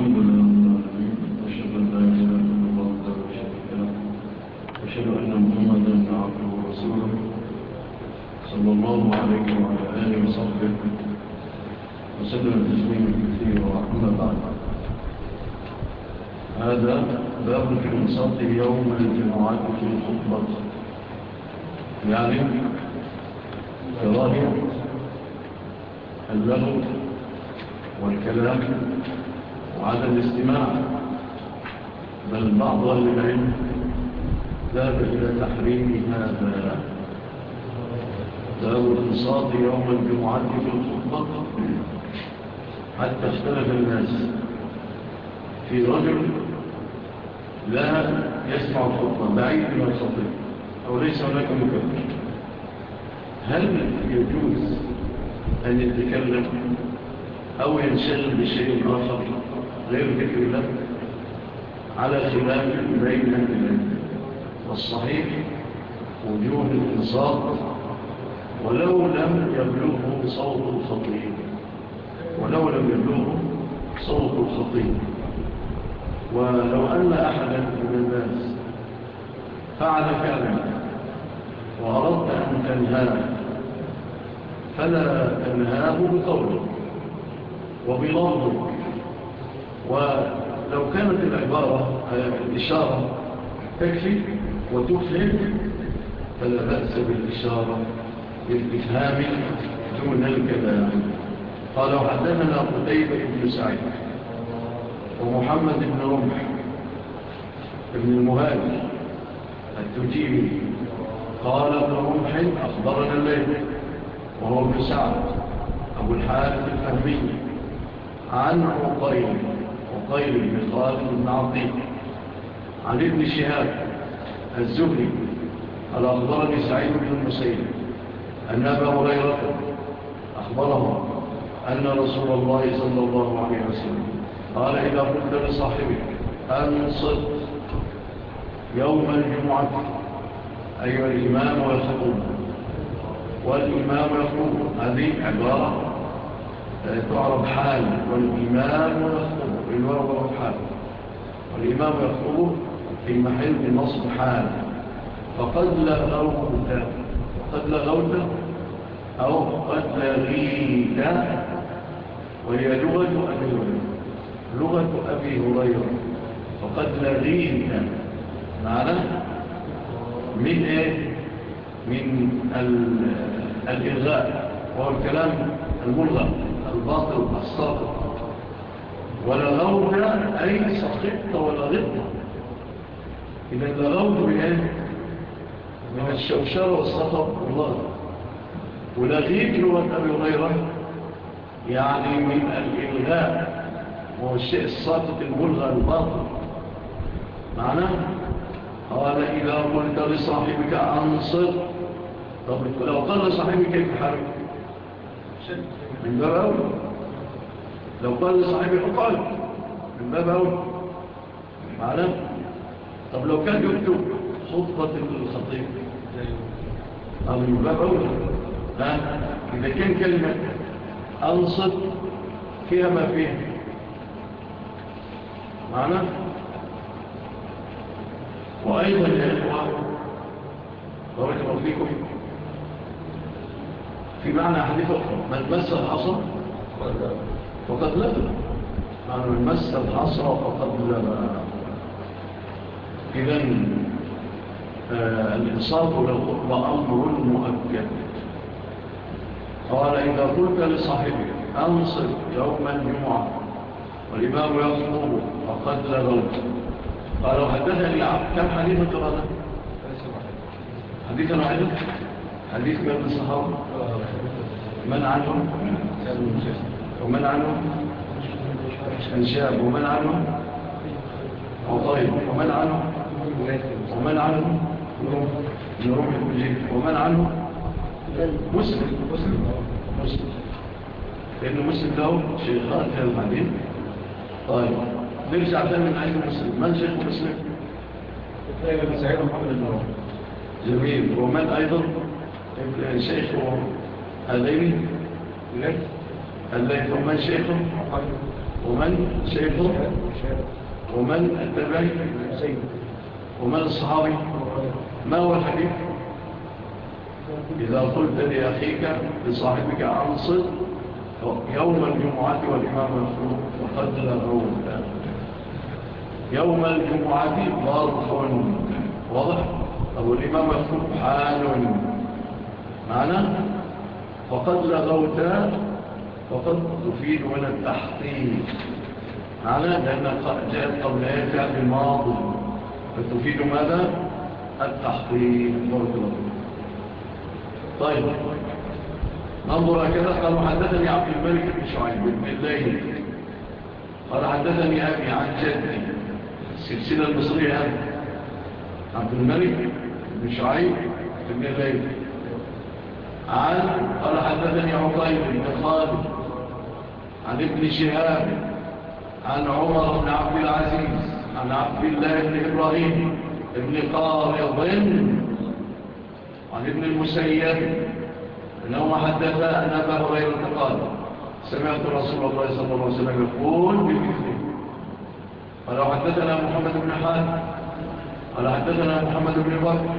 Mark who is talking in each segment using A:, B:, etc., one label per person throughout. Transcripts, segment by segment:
A: الحمد لله رب العالمين أشهد أن لا إله إلا الله وحده لا شريك له أشهد أن محمدا عبده ورسوله صلى الله عليه وعلى آله وصحبه وسلم تسليما كثيرا وأما بعد. هذا باب في انصات يوم الجمعة في الخطبة. يعني قراءة اللغو والكلام. على الاستماع بل بعض العلم ذهب إلى تحريم هذا. ذهب الانصاط يوم الجمعة في الخطبة حتى اختلف الناس. في رجل لا يسمع الخطبة بعيد من الخطبة أو ليس هناك مكبر هل يجوز أن يتكلم أو ينشغل بشيء آخر؟ غير ذكر على خلاف بين الناس والصحيح وجوه الانصات ولو لم يبلغه صوت الخطيب. ولو لم يبلغه صوت الخطيب. ولو أن أحدا من الناس فعل كلمة وأردت أن تنهاه فلا تنهاه بقولك وبلغضك ولو كانت العبارة آه، الإشارة تكفي وتفهم فلا بأس بالإشارة بالإفهام دون الكلام. قال وحدثنا قتيبة بن سعيد ومحمد بن رمح بن المهاجر التجيبي قال ابن رمح أخبرنا الليل وهو بن سعد أبو الحارث الفهمي عن عقيم طيب المقال بن عظيم عن ابن شهاب الزهري قال أخبرني سعيد بن المسيب أن أبا هريرة أخبره أن رسول الله صلى الله عليه وسلم قال إذا قلت لصاحبك أنصت يوم الجمعة أيها الإمام والخطوم والإمام يقول هذه عبارة تعرض حال والإمام يخطب بالورق حال والإمام يخطب في محل نصب حال فقد لغوت لا غوت أو قد لغيت وهي لغة أبي هريرة. لغة أبي هريرة. فقد لغيت. معنى من إيه؟ من الإغاء وهو الكلام الملغى الباطل الصادق. ولغوت أي ولا ولغبت إذا لغوت بأن. من الشوشرة والسخط والله. ولغيت لغة أبي غيره يعني من الإلغاء وهو الشيء الساقط الملغى الباطل. معناه قال إذا قلت لصاحبك أنصر. طب لو قال لصاحبك كيف حرك من درأوه لو قال لصاحبه حقال من باب أول. معلم طب لو كان يكتب خطبة الخطيب. أو من باب أول. إذا كان كلمة أنصت فيها ما فيها. معنا وأيضا يا إخوة بارك الله فيكم. في معنى حديث أخرى من مس الحصر وقد لبن من مس الحصى فقد لبن إذا آه، الإنصاف للقرب أمر مؤكد. قال إذا قلت لصاحبك أنصر يوم الجمعة والإمام يخطب فقد لبنت قال وحدثني عبد كم حديث قرانا حديث واحد. حديث بين الصحابة. من عنهم؟ كان المسلم ومن عنهم الشاب ومن عنهم وطيب ومن عنهم ومن عنهم نروح المجيب ومن عنهم مسلم مسلم مسلم. لأنه مسلم له شيخ في الحديث طيب نرجع ثاني من عين المسلم من شيخ مسلم؟ ابن سعيد محمد النور جميل ومن أيضا شيخ هذين لك أليس من شيخه ومن شيخه ومن التباهي ومن الصحابي؟ ما هو الحديث؟ إذا قلت لأخيك لصاحبك أنصد يوم الجمعة والإمام الخلوق وقد لغوا يوم الجمعة ضرح واضح؟ أبو الإمام الخلوق حال. معنى؟ وقد لغوتا فقط تفيد من التحقيق. على لأن جاءت قبلها فعل ماضي فتفيد ماذا؟ التحقيق بركة طيب. ننظر هكذا. قالوا حدثني عبد الملك بن شعيب بن الليل. قال حدثني أبي عن جدي. السلسلة المصرية عبد الملك بن شعيب بن الليل. عن قال حدثني عطيب بن خالد. عن ابن شهاب عن عمر بن عبد العزيز عن عبد الله بن إبراهيم ابن قارض عن ابن المسيب أنه حدث أن أبا هريرة قال سمعت رسول الله صلى الله عليه وسلم يقول بمثله قال حدثنا محمد بن حاتم قال حدثنا محمد بن بكر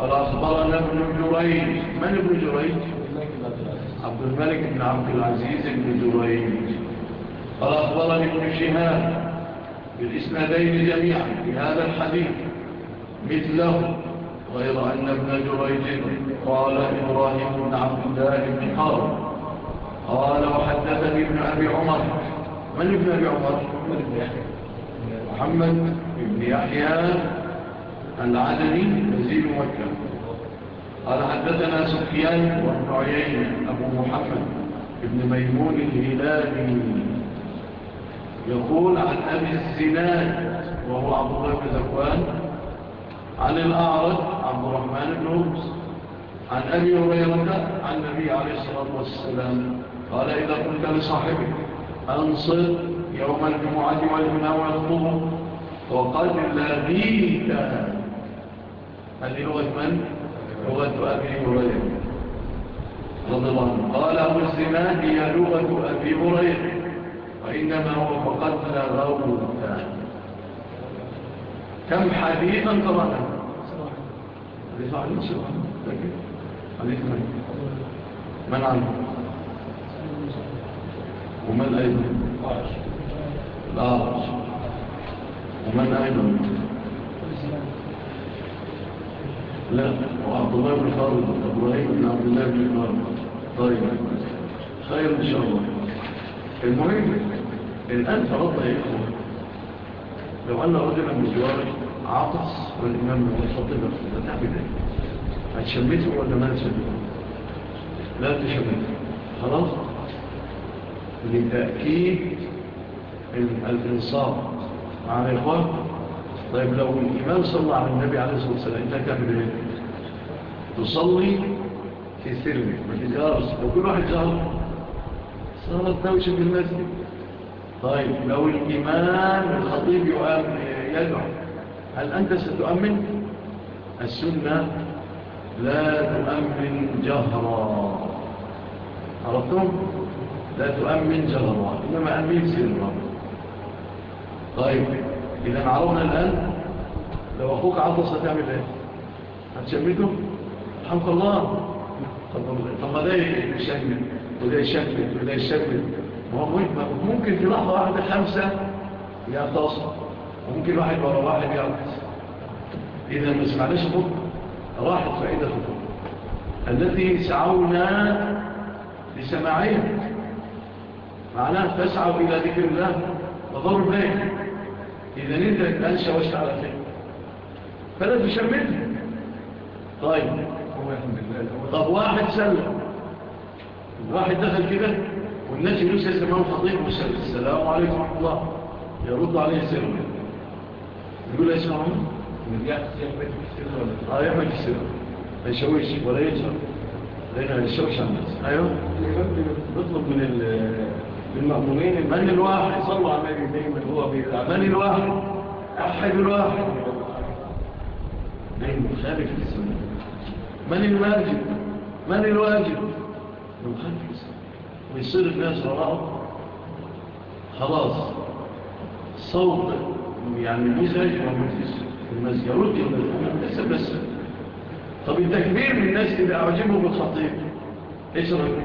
A: قال أخبرنا ابن جريج من ابن جريج؟ عبد الملك بن عبد العزيز بن زريج قال أخبرني ابن شهاب بالإسنادين جميعا في هذا الحديث مثله غير أن ابن جريج قال إبراهيم بن عبد الله بن حرب قال وحدثني ابن أبي عمر. من ابن أبي عمر؟ محمد بن يحيى العدني نزيل مكة. قال حدثنا سفيان وابن عيينة أبو محمد ابن ميمون الهلالي. يقول عن أبي الزناد وهو عبد الله بن زكوان عن الأعرض عبد الرحمن بن هبس عن أبي هريرة عن النبي عليه الصلاة والسلام. قال إذا قلت لصاحبك أنصر يوم الجمعة والمنى والظهر وقد لغيت. هذه لغة من؟ لغة أبي هريرة. رضي الله عنه. قال أبو هي لغة أبي هريرة. وإنما هو فقد لغوتا كم حديثا قرأنا حديث عن حديث من من عنه ومن أيضا الأعرج ومن أيضا لا وعبد الله بن خالد إبراهيم بن عبد الله بن خالد طيب خير إن شاء الله المهم الان فرضنا يا اخوه لو أن رجلا من جوارك عطس والإمام والخطيب هتعمل إيه؟ هتشمته ولا ما تشمته؟ لا تشمته خلاص؟ لتأكيد الإنصاف عن الإخوان طيب لو الإمام صلى على النبي عليه الصلاة والسلام إنك تعمل تصلي في ثلم والإجارس لو كل واحد جهر صارت نوش بالمسجد طيب لو الإمام الخطيب يدعو هل أنت ستؤمن؟ السنة لا تؤمن جهرا. أردتم لا تؤمن جهرا إنما أمين سلم طيب إذا عرفنا الآن لو أخوك عطس هتعمل إيه؟ هتشمته الحمد الله. طب ما ده يشمت وده يشمت وده يشمت ممكن في لحظة واحدة خمسة يعتصم وممكن واحد ورا واحد يعتصم إذا ما سمعناش فضل راحت فائدة فضل التي سعونا لسماعين معناه تسعوا إلى ذكر الله وضرب ليه؟ إذا أنت أنشى واشتعل على فيه فلازم يشمل طيب. طب واحد سلم. واحد دخل كده والناس يقول يسمعوا خطيب وسلم. السلام عليكم ورحمة الله. يرد عليه السلام يقول له يسمعون من جاءت آه يحمل السلام ما يشويش ولا يجهر لأنه يشوش عن الناس أيوه.
B: نطلب من المأمومين
A: من الواحد.
B: صلوا على النبي دايما هو بيدعى
A: من الواحد؟ أحد الواحد. لأنه خارج السنة من الواجب من الواجب لو خارج السنة ويصير الناس رواء خلاص صوت يعني مزعج ومنفس الناس يرد ليس بس طب التكبير من الناس إذا أعجبه بالخطيب إيش رأيك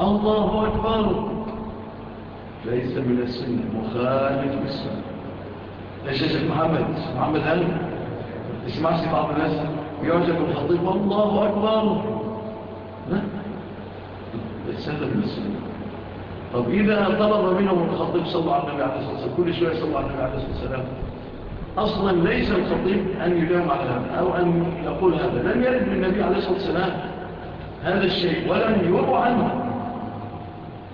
A: الله أكبر ليس من السنة مخالف السنة ليش يا شيخ محمد محمد هل تسمعش بعض الناس. يعجب الخطيب. والله أكبر. لا السادة المسلمين طب إذا طلب منهم الخطيب صلى الله عليه وسلم كل شوية صلى الله عليه وسلم أصلا ليس الخطيب أن يداوم على هذا أو أن يقول هذا. لم يرد من النبي عليه الصلاة والسلام هذا الشيء ولم يروى عنه.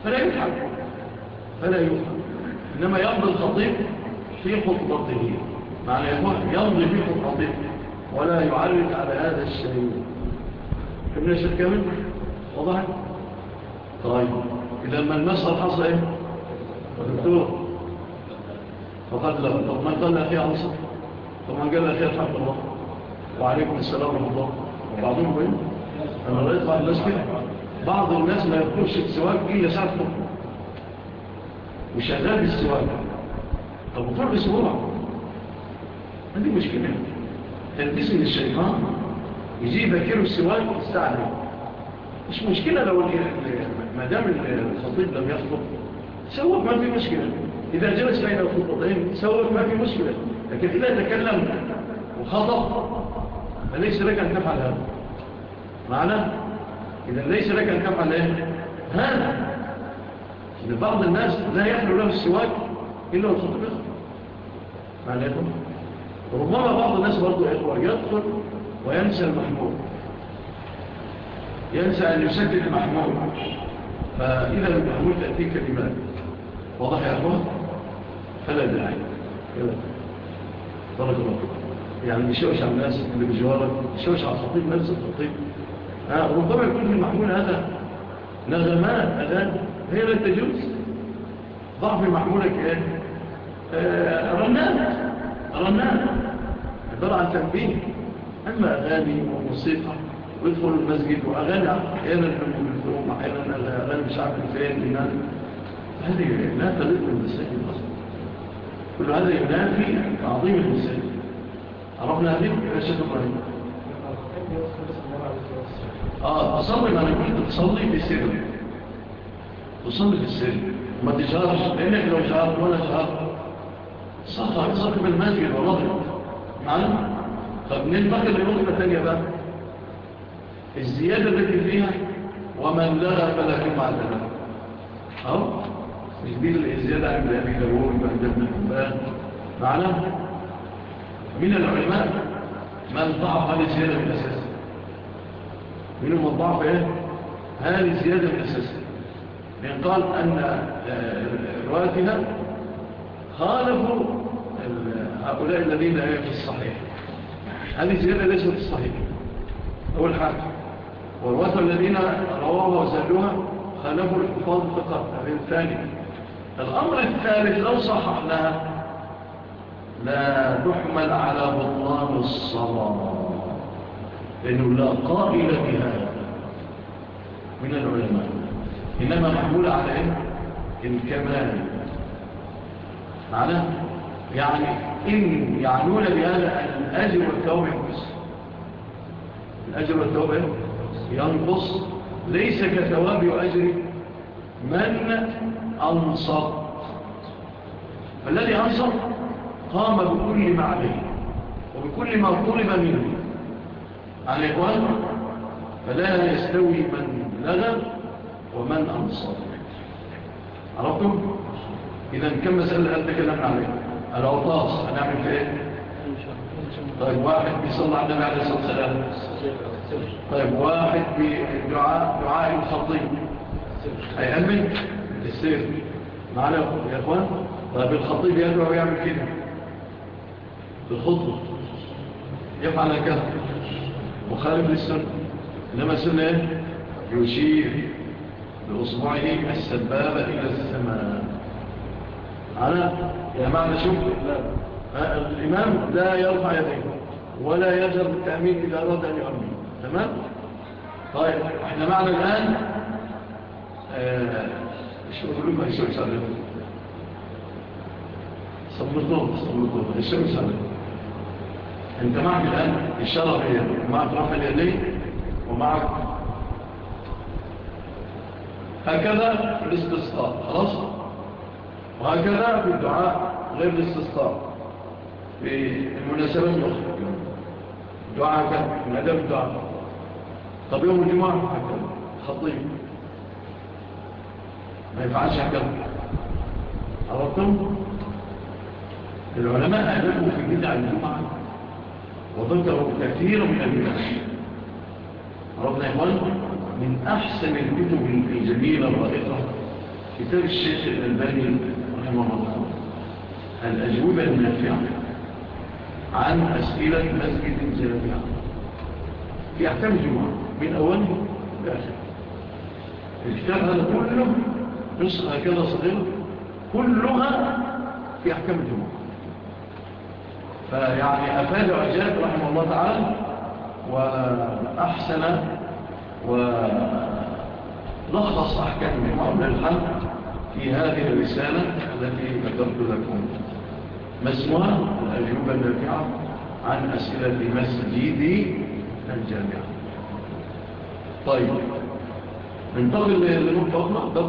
A: فلا يفعل فلا يفعل إنما يقضي الخطيب في خطبته. معنى يكون يمضي فيه الحضير ولا يعرف على هذا الشيء ابن الشيء كامل؟ وضحك طيب. لما المسأل حصل إيه؟ دكتور. فقد له. طب من قال أخي عصر طب من قال أخي الحمد الله وعليكم السلام ورحمة الله. وبعضهم بين إيه؟ أنا رأيت بعض الناس كده بعض الناس ما يقولش السواك إلا ساعة فوق وشغال بالسواك. طب وطلع بسهولة هذه مشكلة. يعني تلبيس من الشيطان يجي كيلو السواك الساعة مش مشكلة لو مدام الخطيب لم يخطب سوف ما في مشكلة. إذا جلس بين الخطبين سوف ما في مشكلة. لكن إذا تكلم وخطب فليس لك أن تفعل هذا. معنى؟ إذا ليس لك أن تفعل إيه؟ هذا. إن بعض الناس لا يحلو له السواك إلا الخطب يخطب معنى ربما بعض الناس برضو يدخل وينسى المحمول ينسى أن يسجل المحمول فإذا المحمول تأتي كلمات. وضح يا أخوة؟ فلا داعي. فلا بارك يعني مشوش على الناس اللي بجوارك مشوش على الخطيب نفس الخطيب. آه، ربما يكون في المحمول هذا نغمات أذان. هي لا تجوز. ضعف محمولك إيه آه، رنات الرنان عبارة عن تنبيه. أما أغاني وموسيقى ويدخل المسجد وأغاني أحيانا الحمد الفروم أحيانا أغاني شعب الفين هذه لا تلد من المسجد أصلا. كل هذا ينافي تعظيم المسجد. أرمنا هذه؟ يا شيخ إبراهيم. آه أصلي ما نقول تصلي بسر تصلي بسر ما تجارش لأنك لو شهرت ولا شهرت صح صح صاحب المال يبقى معلوم؟ طب ننتقل لنقطة ثانية بقى الزيادة التي فيها ومن لها فلا كم عدلها أو مش دي الزيادة عن الأبي داوود ابن الحبان معنا؟ من العلماء؟ من ضعف هذه الزيادة من أساسها من المضعف إيه؟ هذه الزيادة من أساسها من قال أن آه، رواتنا خالفوا هؤلاء الذين هي في الصحيح. هذه الزيادة ليست الصحيح. أول حاجة. والوثى الذين رواها وسألوها خلفوا الحفاظ فقط. هذه الثانية. الأمر الثالث لو صححناها لا تحمل على بطلان الصلاة. لأنه لا قائل بها من العلماء. إنما محمول على إيه؟ الكمال. معناه يعني إن يعنون بهذا الأجر والتوبة ينقص. الأجر والتوبة ينقص. ليس كتواب وأجر من أنصت فالذي أنصت قام بكل ما عليه وبكل ما طلب منه. على إخوانه فلا يستوي من لغى ومن أنصت عرفتم؟ إذا كم مسألة كلام عليها؟ الأوطاس هنعمل في إيه؟ طيب واحد بيصلى على النبي عليه الصلاة والسلام. طيب واحد بدعاء دعاء الخطيب هيأمن السير. معنا يا إخوان؟ طيب الخطيب يدعو ويعمل كده. بالخطوة يفعل كده مخالب للسنة. إنما السنة يشير بأصبعه السبابة إلى السماء. على معنى شبه الإمام لا يرفع يديه ولا يجر بالتأمين إذا أراد أن يؤمن تمام؟ طيب إحنا معنا الآن الشمس لما الشمس عليهم صمتهم صمتهم الشمس عليهم أنت معك الآن الشرف الشرفية معك رفع اليدين ومعك هكذا الاستسقاء. خلاص؟ وهكذا في الدعاء غير الاستسطار في المناسبات الأخرى دعاء كان من أدب الدعاء طب يوم الجمعة حكم خطيب ما يفعلش حكم عرفتم العلماء أهلكم في الجدع الجمعة وذكروا كثير من الناس عرفنا يا إخوان من أحسن الكتب الجميلة الرائعة كتاب الشيخ الألباني رحمه الله. الأجوبة النافعة عن أسئلة مسجد الجنبية في أحكام الجمعة من أوله لآخر الكتاب هذا كله نسخة هكذا صغير كلها في أحكام الجمعة فيعني أفاد عجاب رحمه الله تعالى وأحسن ولخص أحكام الجمعة من الحلق. في هذه الرسالة التي قدمت لكم. مسوى الأجوبة النافعة عن أسئلة مسجد الجامعة طيب ننتقل لنقطة أخرى ده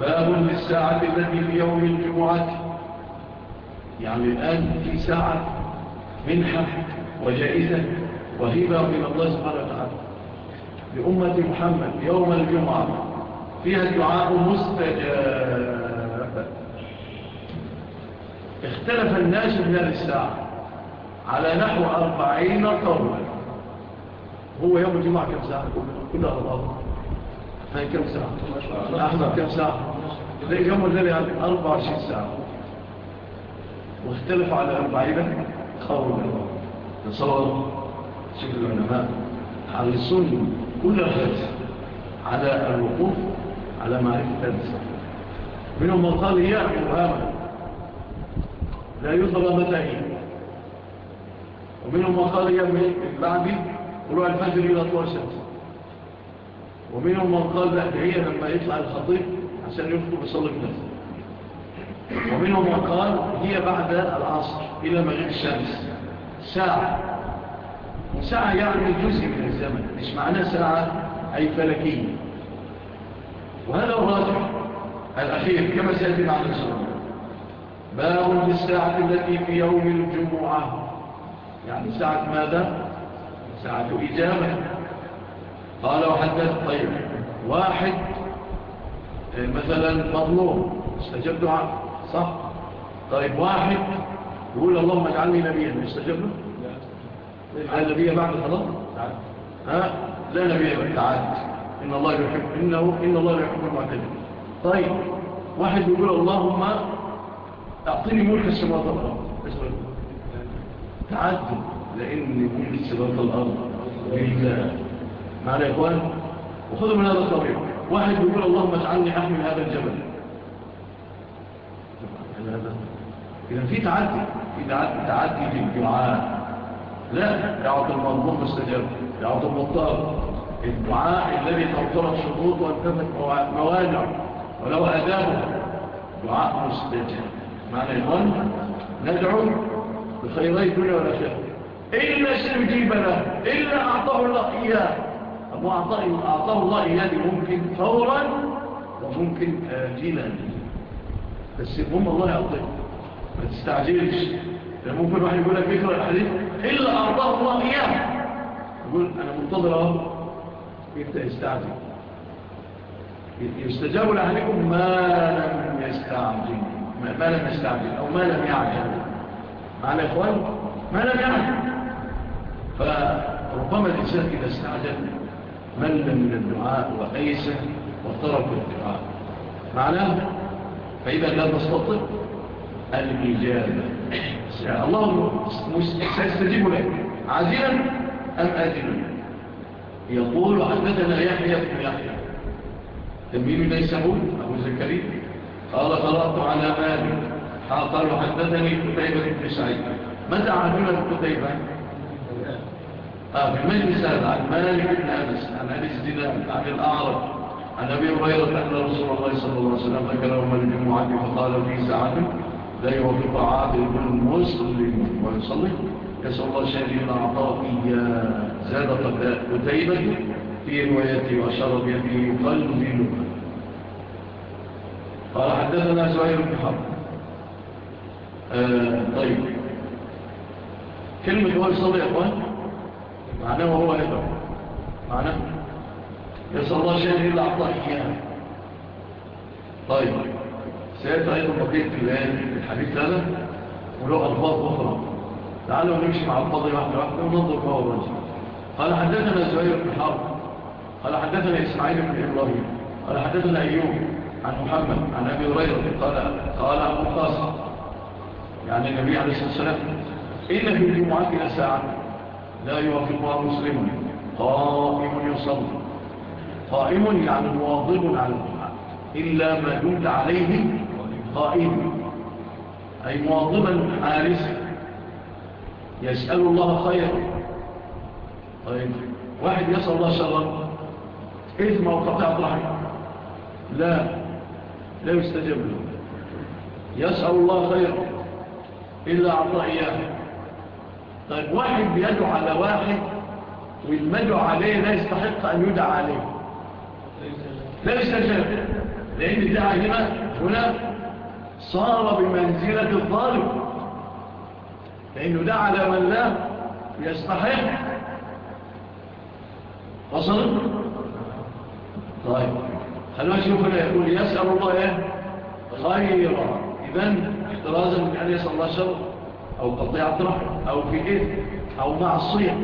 A: باب للساعة التي في يوم الجمعة. يعني الآن في ساعة منحة وجائزة وهبة من الله سبحانه وتعالى. لأمة محمد يوم الجمعة. فيها دعاء مستجاب. اختلف الناس من الساعة على نحو أربعين قولا. هو يوم الجمعة كم ساعة؟ كلها أربعة هاي كم ساعة؟ أحمد كم ساعة؟ يوم الليلة يعني أربع وعشرين ساعة. واختلف على أربعين قولا. تصور شكل العلماء. حريصون كل الخلف على الوقوف على معرفة هذا الصحيح منهم من قال يا الهامة لا يدرى متى ومنهم من قال يا من بعد طلوع الفجر إلى طلوع الشمس. ومنهم من قال بأدعية لما يطلع الخطيب عشان يخطب يصلي بنفسه ومنهم من قال هي بعد العصر إلى مغيب الشمس. ساعة. ساعة يعني جزء من الزمن. مش معنى ساعة أي فلكية. وهذا الراجع الأخير كما سيأتي معنا إن باب الساعة التي في يوم الجمعة يعني ساعة ماذا؟ ساعة إجابة قال وحدث طيب واحد آه، مثلا مظلوم استجب دعاء صح؟ طيب واحد يقول اللهم اجعلني نبيا يستجب له؟ لا نبيا بعد خلاص؟ نعم. لا نبيا بعد تعالى إن الله يحب إنه إن الله يحب المعتدين. طيب واحد يقول اللهم أعطيني ملك السماوات والأرض. تعدد لأن ملك السماوات والأرض. لله. معنا يا إخوان؟ وخذوا من هذا الطريق. واحد يقول اللهم اجعلني أحمل هذا الجبل. إذا في تعدي. في تعدي في الدعاء لا دعوة المنظوم مستجاب دعوة المطار الدعاء الذي توطرت شروط وانتفت موانع ولو أدامه دعاء مستجد معنى يقول ندعو بخيري دنيا ولا خير إلا سنجيب له إلا أعطاه الله إياه. أبو أعطاه الله إياه ممكن فورا وممكن آجلا. بس هم الله يعطيه ما تستعجلش. ممكن واحد يقول لك بكرة الحديث. إلا أعطاه الله إياه. يقول أنا منتظر أهو. يستعجل يستجاب لأهلكم ما لم يستعجل ما لم يستعجل أو ما لم يعجل مع إخوان ما لم يعجل فربما الإنسان إذا استعجل مل من الدعاء وقيسة وطرق الدعاء معناه فإذا لا تستطيع الإجابة الله سيستجيب لك عزيلا أم آجلا يقول حدثنا يحيى بن يحيى. تنبيه ليسعود أبو زكريا. قال قرأت على مالك قال حدثني كتيبة بن سعيد. متى عمل كتيبة؟ آه، في مجلس هذا عن مالك بن أنس عن أنس دينام عن الأعرب عن أبي هريرة أن رسول الله صلى الله عليه وسلم أكلهم الجمعة فقال في ساعه لا يوفق عادل المسلم ويصلي. يسأل الله شافينا عطائي آه، زاد قبلاء وتيبة في روايتي وشرب يمي في لها قال حدثنا زهير بن حرب. آه، طيب. كلمة هو صلي إخوان معناه هو هذا معناه يسأل الله شافينا عطائي طيب. سيأتي أيضا بقية الآن الحديث هذا وله أطباق أخرى. تعالوا نمشي مع القاضي واحد واحد وننظر فهو الرجل قال حدثنا زهير بن حرب. قال حدثنا إسماعيل بن إبراهيم. قال حدثنا أيوب عن محمد عن أبي هريرة. قال قال أبو خاصة يعني النبي عليه الصلاة والسلام إن في الجمعة إلى ساعة لا يوافقها مسلم. قائم يصلي. قائم يعني مواظب على الجمعة. إلا ما دمت عليه قائم. أي مواظبا حارسا. يسأل الله خير طيب واحد يسأل الله شر. إذ وقطع رحم لا لا يستجب له. يسأل الله خير إلا عطاه إياه طيب واحد بيدعو على واحد والمدعو عليه لا يستحق أن يدعى عليه. لا يستجاب. لأن الدعاء هنا هنا صار بمنزلة الظالم. لأنه ده على من لا يستحق. وصل؟ طيب. خلونا نشوف اللي يقول يسأل الله إيه؟ غير إذن احترازا من أن يسأل الله شر أو قطيعة رحمة أو في إذن أو معصية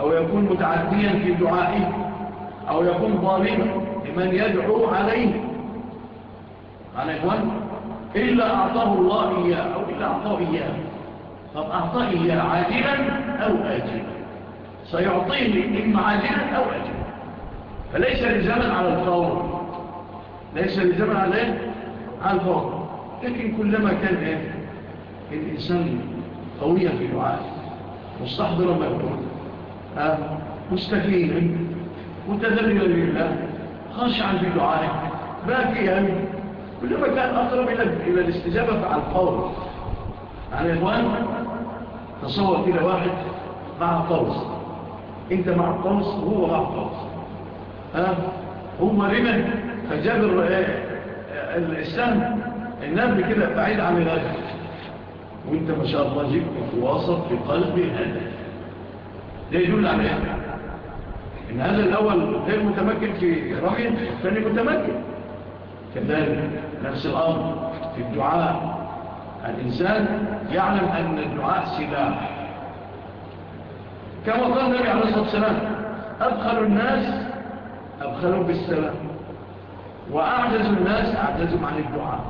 A: أو يكون متعديا في دعائه أو يكون ظالما لمن يدعو عليه. عن إخوان إلا أعطاه الله إياه أو إلا أعطاه إياه. طب أعطائه عاجلا أو آجلا. سيعطيه إما عاجلا أو آجلا. فليس لزاما على الفور. ليس لزاما على إيه؟ على الفور. لكن كلما كان إيه؟ الإنسان قويا في دعائه. مستحضرا ما يقول. مستفيدا متذللا لله. خاشعا في دعائه. باكيا. كلما كان أقرب إلى الاستجابة على الفور. يعني يا إخوان تصور كده واحد مع الطرس أنت مع الطرس وهو مع الطرس ها؟ هم لمن فجابر آه، آه، الإسلام. النبي كده بعيد عن الغد وأنت ما شاء الله جبت في في قلب هذا ده يدل على إيه؟ إن هذا الأول غير متمكن في رحيم الثاني متمكن. كذلك نفس الأمر في الدعاء. الإنسان يعلم أن الدعاء سلاح. كما قال النبي عليه الصلاة والسلام أبخل الناس أبخلوا بالسلام وأعجز الناس أعجزهم عن الدعاء.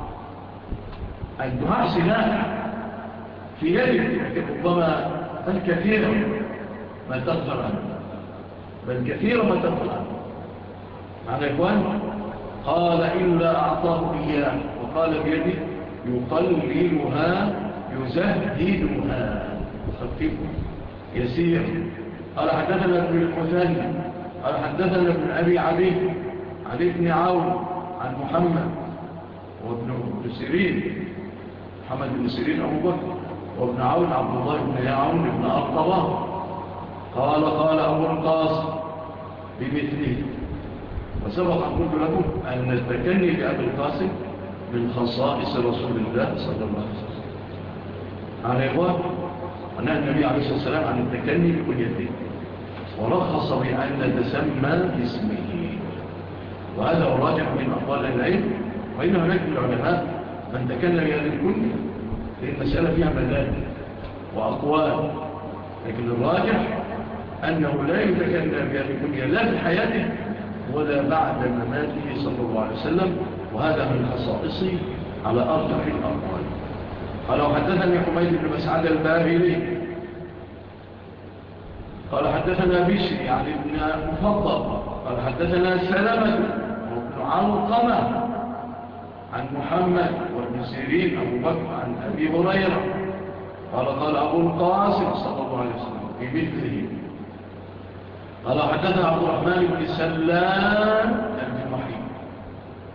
A: الدعاء سلاح. في يدك ربما الكثير ما تغفر عنه بل كثير ما تغفر عنه. معنى يا إخوان؟ قال إلا أعطاه إياه وقال بيده يقللها يزهدها. خفيف يسير. قال حدثنا ابن الحسين قال حدثنا ابن أبي عبيد علي بن عون عن محمد وابن سيرين. محمد بن سيرين أبو بكر وابن عون عبد الله بن يعون بن أرطبه قال قال أبو القاص بمثله. وسبق أقول لكم أن التكني بأبو القاسم من خصائص رسول الله صلى الله عليه وسلم. عن إخوة أن النبي عليه الصلاة والسلام عن التكني بكليته ورخص بأن تسمى باسمه. وهذا الراجح من أقوال العلم. وإن هناك العلماء من تكلم بهذه الكنية في المسألة فيها مدادة وأقوال. لكن الراجح أنه لا يتكلم بهذه الكنية لا في حياته ولا بعد مماته صلى الله عليه وسلم. وهذا من خصائصي على أرجح الأقوال قالوا حدثني حميد بن مسعد الباهلي. قال حدثنا بشري يعني ابن مفضل. قال حدثنا سلمة وابن علقمة عن محمد وابن سيرين أبو بكر عن أبي هريرة. قال قال أبو القاسم صلى الله عليه وسلم في مثله. قال حدثنا عبد الرحمن بن سلام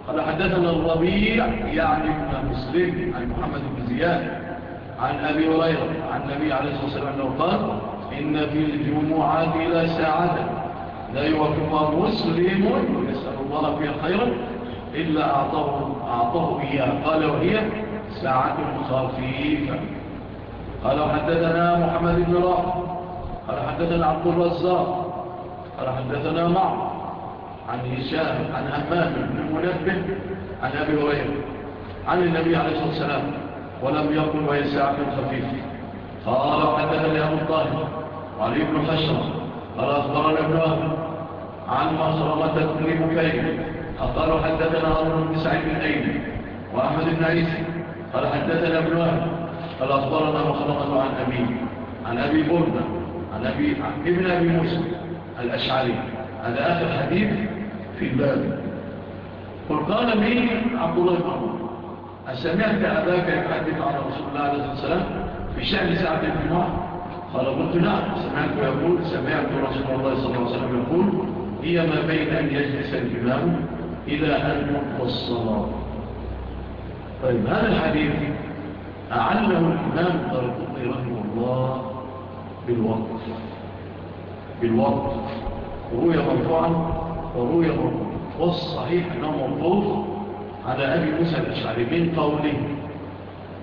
A: قال حدثنا الربيع يعني ابن مسلم عن محمد بن زياد عن أبي هريرة عن النبي عليه الصلاة والسلام أنه قال إن في الجمعة إلى سعادة لا يوفق مسلم يسأل الله فيها خيرا إلا أعطاه, أعطاه إياه. قال وهي ساعة خفيفة. قال حدثنا محمد بن راح قال حدثنا عبد الرزاق قال حدثنا معه عن هشام عن أمام بن منبه عن أبي هريرة عن النبي عليه الصلاة والسلام ولم يقل وهي ساعة خفيف قال حدثنا أبو الطاهر وعلي بن حشرة قال أخبرنا ابن أهل عن مصرمة بن بكير قال حدثنا أمر بن سعيد بن أيمن وأحمد بن عيسى. قال حدثنا ابن وهب. قال أخبرنا مخلصة عن امين عن أبي بردة عن أبي ابن أبي موسى الأشعري. هذا آخر حديث. في بابه فقال لي عبد الله بن أسمعت أباك يحدث عن رسول الله عليه السلام في شأن سعد بن قال قلت نعم. سمعت يقول سمعت رسول الله صلى الله عليه وسلم يقول هي ما بين أن يجلس الإمام إلى أن يقضى الصلاة. طيب هذا الحديث أعلم الإمام قرطبي رحمه الله بالوقت. بالوقت. وهو مرفوعا وروي والصحيح أنه مرفوض على أبي موسى الأشعري من قوله.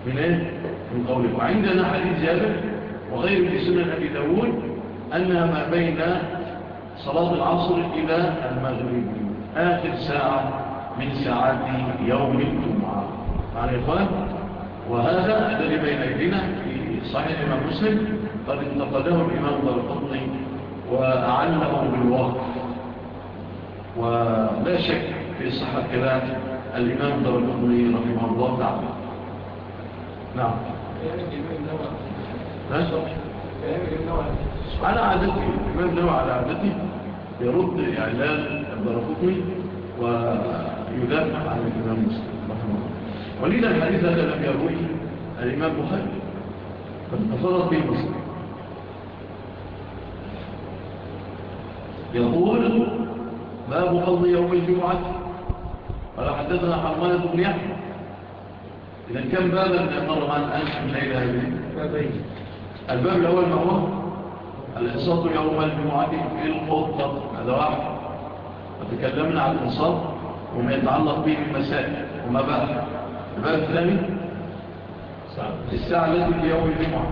A: من إيه؟ من قوله. وعندنا حديث جابر وغير في سنن أبي داود أنها ما بين صلاة العصر إلى المغرب آخر ساعة من ساعات يوم الجمعة. معنى يا إخوان وهذا الذي بين أيدينا في صحيح الإمام مسلم قد انتقده الإمام ضرقطني وأعلمه بالوقت ولا شك في صحة كلام الإمام دور المقضي رحمه الله تعالى. نعم. على عادتي الإمام نوع على عادتي يرد إعلان الضرفوكي ويدافع عن الإمام مسلم رحمه الله. ولينا الحديث لم يروي الإمام بخير فاتصدق به مسلم. يقول باب قضي يوم الجمعة. قال حدثنا حرمان بن يحيى. إذا كم بابا من عن أن من ليلة بابين. الباب الأول ما هو؟ الإنصاط يوم الجمعة في الخطة هذا واحد. وتكلمنا عن الإنصاط وما يتعلق به من مسائل وما بقى الباب الثاني؟ الساعة التي في يوم الجمعة.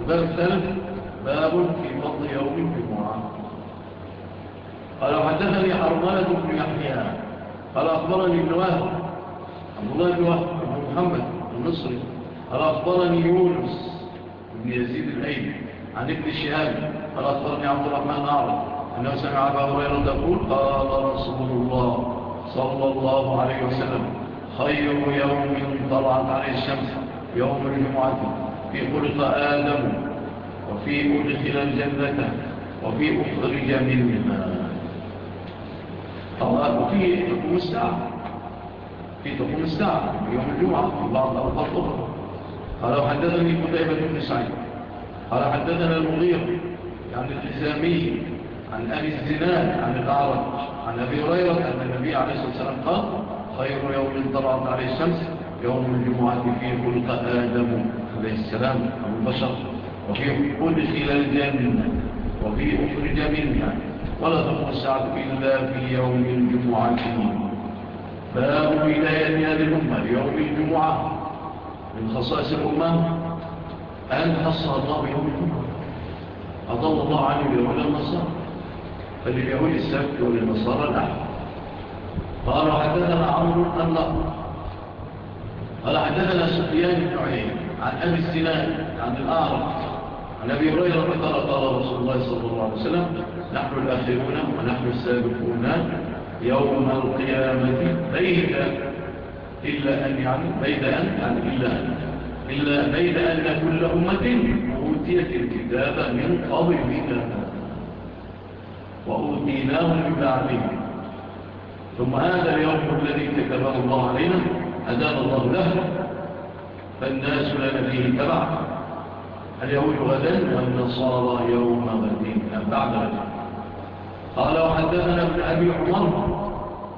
A: الباب الثالث؟ باب في فضل يوم الجمعة. قال حدثني حرمانة بن يحيى. قال أخبرني ابن وهب. عبد الله بن وهب بن محمد المصري قال أخبرني يونس بن يزيد الأيب عن ابن الشهاب قال أخبرني عبد الرحمن أعرف أنه سمع أبا هريرة تقول قال رسول الله صلى الله عليه وسلم خير يوم طلعت عليه الشمس يوم الجمعة في خلق آدم وفي أدخل الجنة وفي أخرج من النار الله وفيه تقوم الساعة في تقوم الساعة يوم الجمعة الله الله الله قالوا حدثني قطيبة بن سعيد قال حدثنا المغير عن الحزامي عن أبي الزنان عن الأعرج عن أبي هريرة أن النبي عليه الصلاة والسلام قال خير يوم طلعت عليه الشمس يوم الجمعة فيه خلق آدم عليه السلام أبو البشر وفيه أدخل الجنة وفيه أخرج منه يعني ولا توسعت إلا في يوم الجمعة باب ولاية هذه الأمة يوم الجمعة. من خصائص الأمة أن خص الله بيوم الجمعة. أضل الله عنه بيوم النصارى فلليهود السبت وللنصارى الأحد. قال حدثنا عمرو الله قال حدثنا سفيان بن عيين عن أبي السنان عن الأعرف عن أبي هريرة قال قال رسول الله صلى الله عليه وسلم نحن الأخيرون ونحن السابقون يوم القيامة بيد إلا أن يعني بيد أن يعني إلا أن إلا بيد أن كل أمة أوتيت الكتاب من قبلنا وأوتيناه من بعدنا ثم هذا اليوم الذي كتبه الله علينا أدان الله له فالناس لنا فيه تبع اليهود غدا والنصارى يوم غدين بعد غد. قال وحدثنا ابن أبي عمر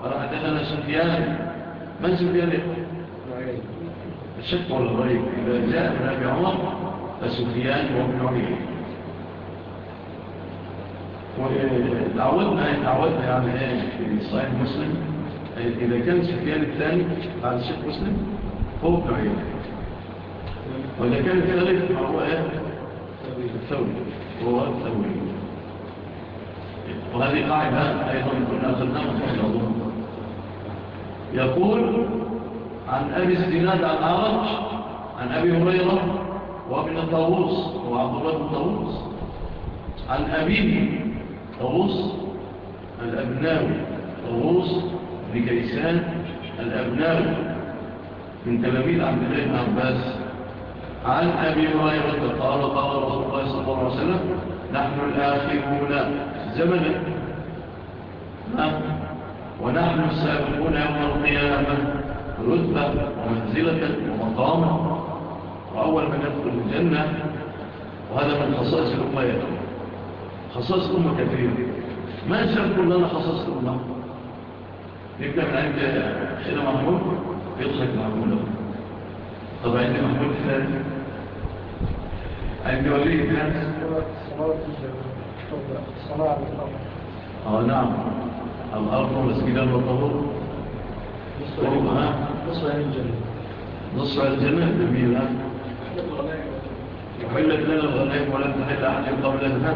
A: قال حدثنا سفيان. من سفيان؟ الشق والغريب. إذا جاء ابن أبي عمر فسفيان وابن عمير وتعودنا تعودنا يعني إيه؟ في صحيح مسلم. إيه، إذا كان سفيان الثاني بعد الشيخ مسلم هو ابن عيون وإذا كان الثالث هو إيه؟ الثوري. هو الثوري. وهذه قاعدة أيضا كنا أخذناها في الموضوع يقول عن أبي السناد عن عن أبي هريرة وابن الطاووس وعبد الله بن طاووس. عن أبيه طاووس الأبناوي طاووس بن كيسان الأبناوي من تلاميذ عبد الله بن عباس. عن أبي هريرة قال قال رسول الله صلى الله عليه وسلم نحن الآخرون زمنا. نعم. ونحن السابقون يوم القيامة. رتبة ومنزلة ومقاما وأول من يدخل الجنة. وهذا من خصائص الأمة يدخل خصائص الأمة كثيرة. ما شرط لنا خصائص الأمة نبدأ من عند حين محمود يضحك محمود. طبعا عند محمود الثاني عند وليه الثاني أو نعم الأرض مسجدا وطهورا
B: نصف أهل الجنة
A: نصف أهل الجنة جميلة يحلت لنا الغنائم ولا تحل أحد قبلنا ها؟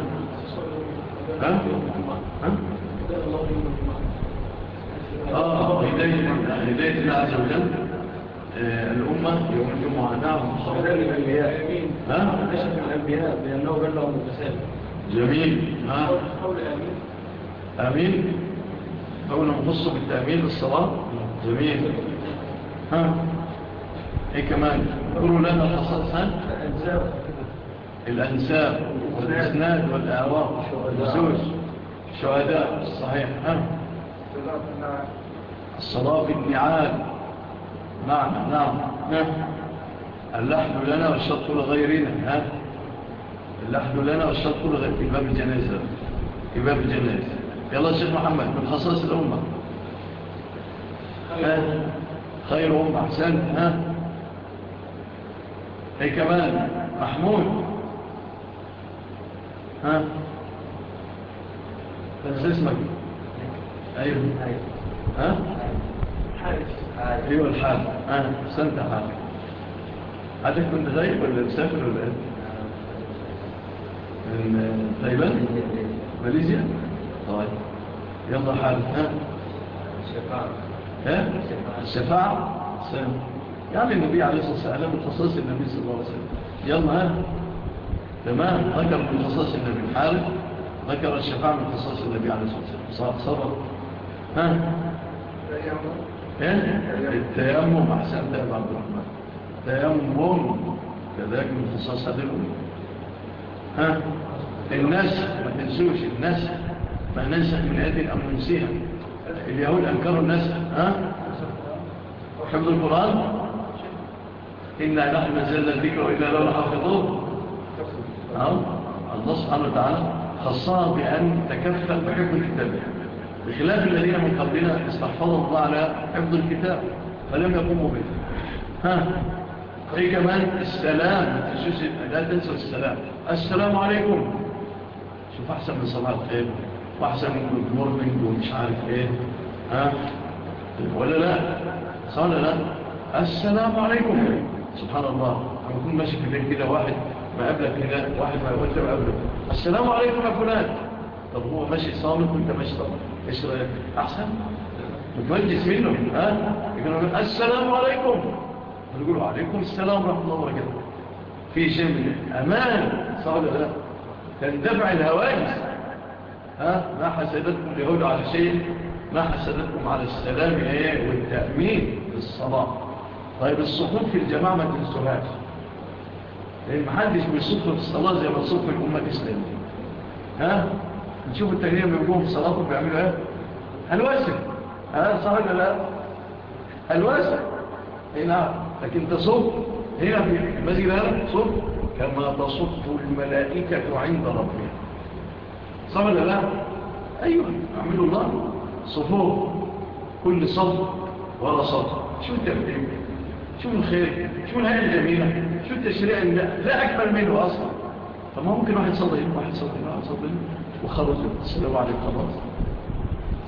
A: ها؟ آه هداية الله عز وجل آه، الأمة يوم الجمعة نعم.
B: خرجا من الأنبياء. آه؟
A: ها
B: نشأ من الأنبياء لأنه بلغ متسابق
A: جميل. ها؟
B: قول أمين.
A: أمين. قول نخص بالتأمين للصلاة. جميل. ها؟ إيه كمان؟ قولوا لنا الحصان
B: الأنساب.
A: الأنساب والإسناد والأعواق والزوج الشهداء. الصحيح ها؟ الصلاة في النعال نعم. نعم. اللحن لنا والشط لغيرنا ها؟ اللحن لنا والشط لغيرنا في باب الجنازة. في باب الجنازة. يلا شيخ محمد من خصاص الأمة. خير أمة. حسن ها؟ أي كمان محمود. ها؟ بس اسمك. أيوه. ها؟ حارس أيوه الحال أنا احسنت حالك حضرتك كنت غايب ولا مسافر ولا إيه؟ من تايلاند ماليزيا؟ طيب. يلا حال ها؟
B: الشفاعة
A: ها؟ الشفاعة يعني النبي عليه الصلاة والسلام خصائص النبي صلى الله عليه وسلم. يلا ها؟ تمام. ذكر من خصائص النبي الحارث ذكر الشفاعة من خصائص النبي عليه الصلاة والسلام. صار صبر ها؟ التيمم أحسن ده عبد الرحمن. التيمم كذلك من خصائص هذه ها؟ الناس ما تنسوش الناس ما ننسى من هذه أم ننسيها اليهود أنكروا الناس ها؟ حفظ القرآن؟ إنا نحن نزلنا الذكر وإنا لو نحفظوه نعم. الله سبحانه وتعالى خصها بأن تكفل بحكم التابعين بخلاف الذين من قبلنا استحفظهم الله على حفظ الكتاب فلم يقوموا به. ها؟ في كمان السلام لا تنسى السلام. السلام عليكم. شوف أحسن من صباح الخير وأحسن من good morning ومش عارف إيه. ها؟ ولا لا؟ صح لا؟ السلام عليكم. سبحان الله. لما يكون ماشي في البيت كده واحد مقابلك هنا واحد ما يقولش السلام عليكم يا فلان. طب هو ماشي صامت وأنت ماشي صامت. أحسن تتمجس منهم ها السلام عليكم يقولوا عليكم السلام ورحمة الله وبركاته في شيء من أمان صعب لا تندفع الهواجس ها ما حسدتكم اليهود على شيء ما حسدتكم على السلام والتأمين للصلاة طيب الصفوف في الجماعة ما تنسوهاش لأن حدش بيصف في الصلاة زي ما صف الأمة الإسلامية ها نشوف التجريب من بيجوهم في صلاتهم بيعملوا إيه؟ الوسع ها صح ولا لا؟ الوسع أي نعم. لكن تصب. هنا في المسجد هذا صب كما تصب الملائكة عند ربها. صح ولا لا؟ أيوه. أعملوا الله. صفوه كل صف ولا صف. شو التفكير شو الخير؟ شو الهيئة الجميلة؟ شو التشريع لا, أكبر منه أصلا؟ فما ممكن واحد صلي واحد صلي واحد صلي وخرجت السلام عليكم خلاص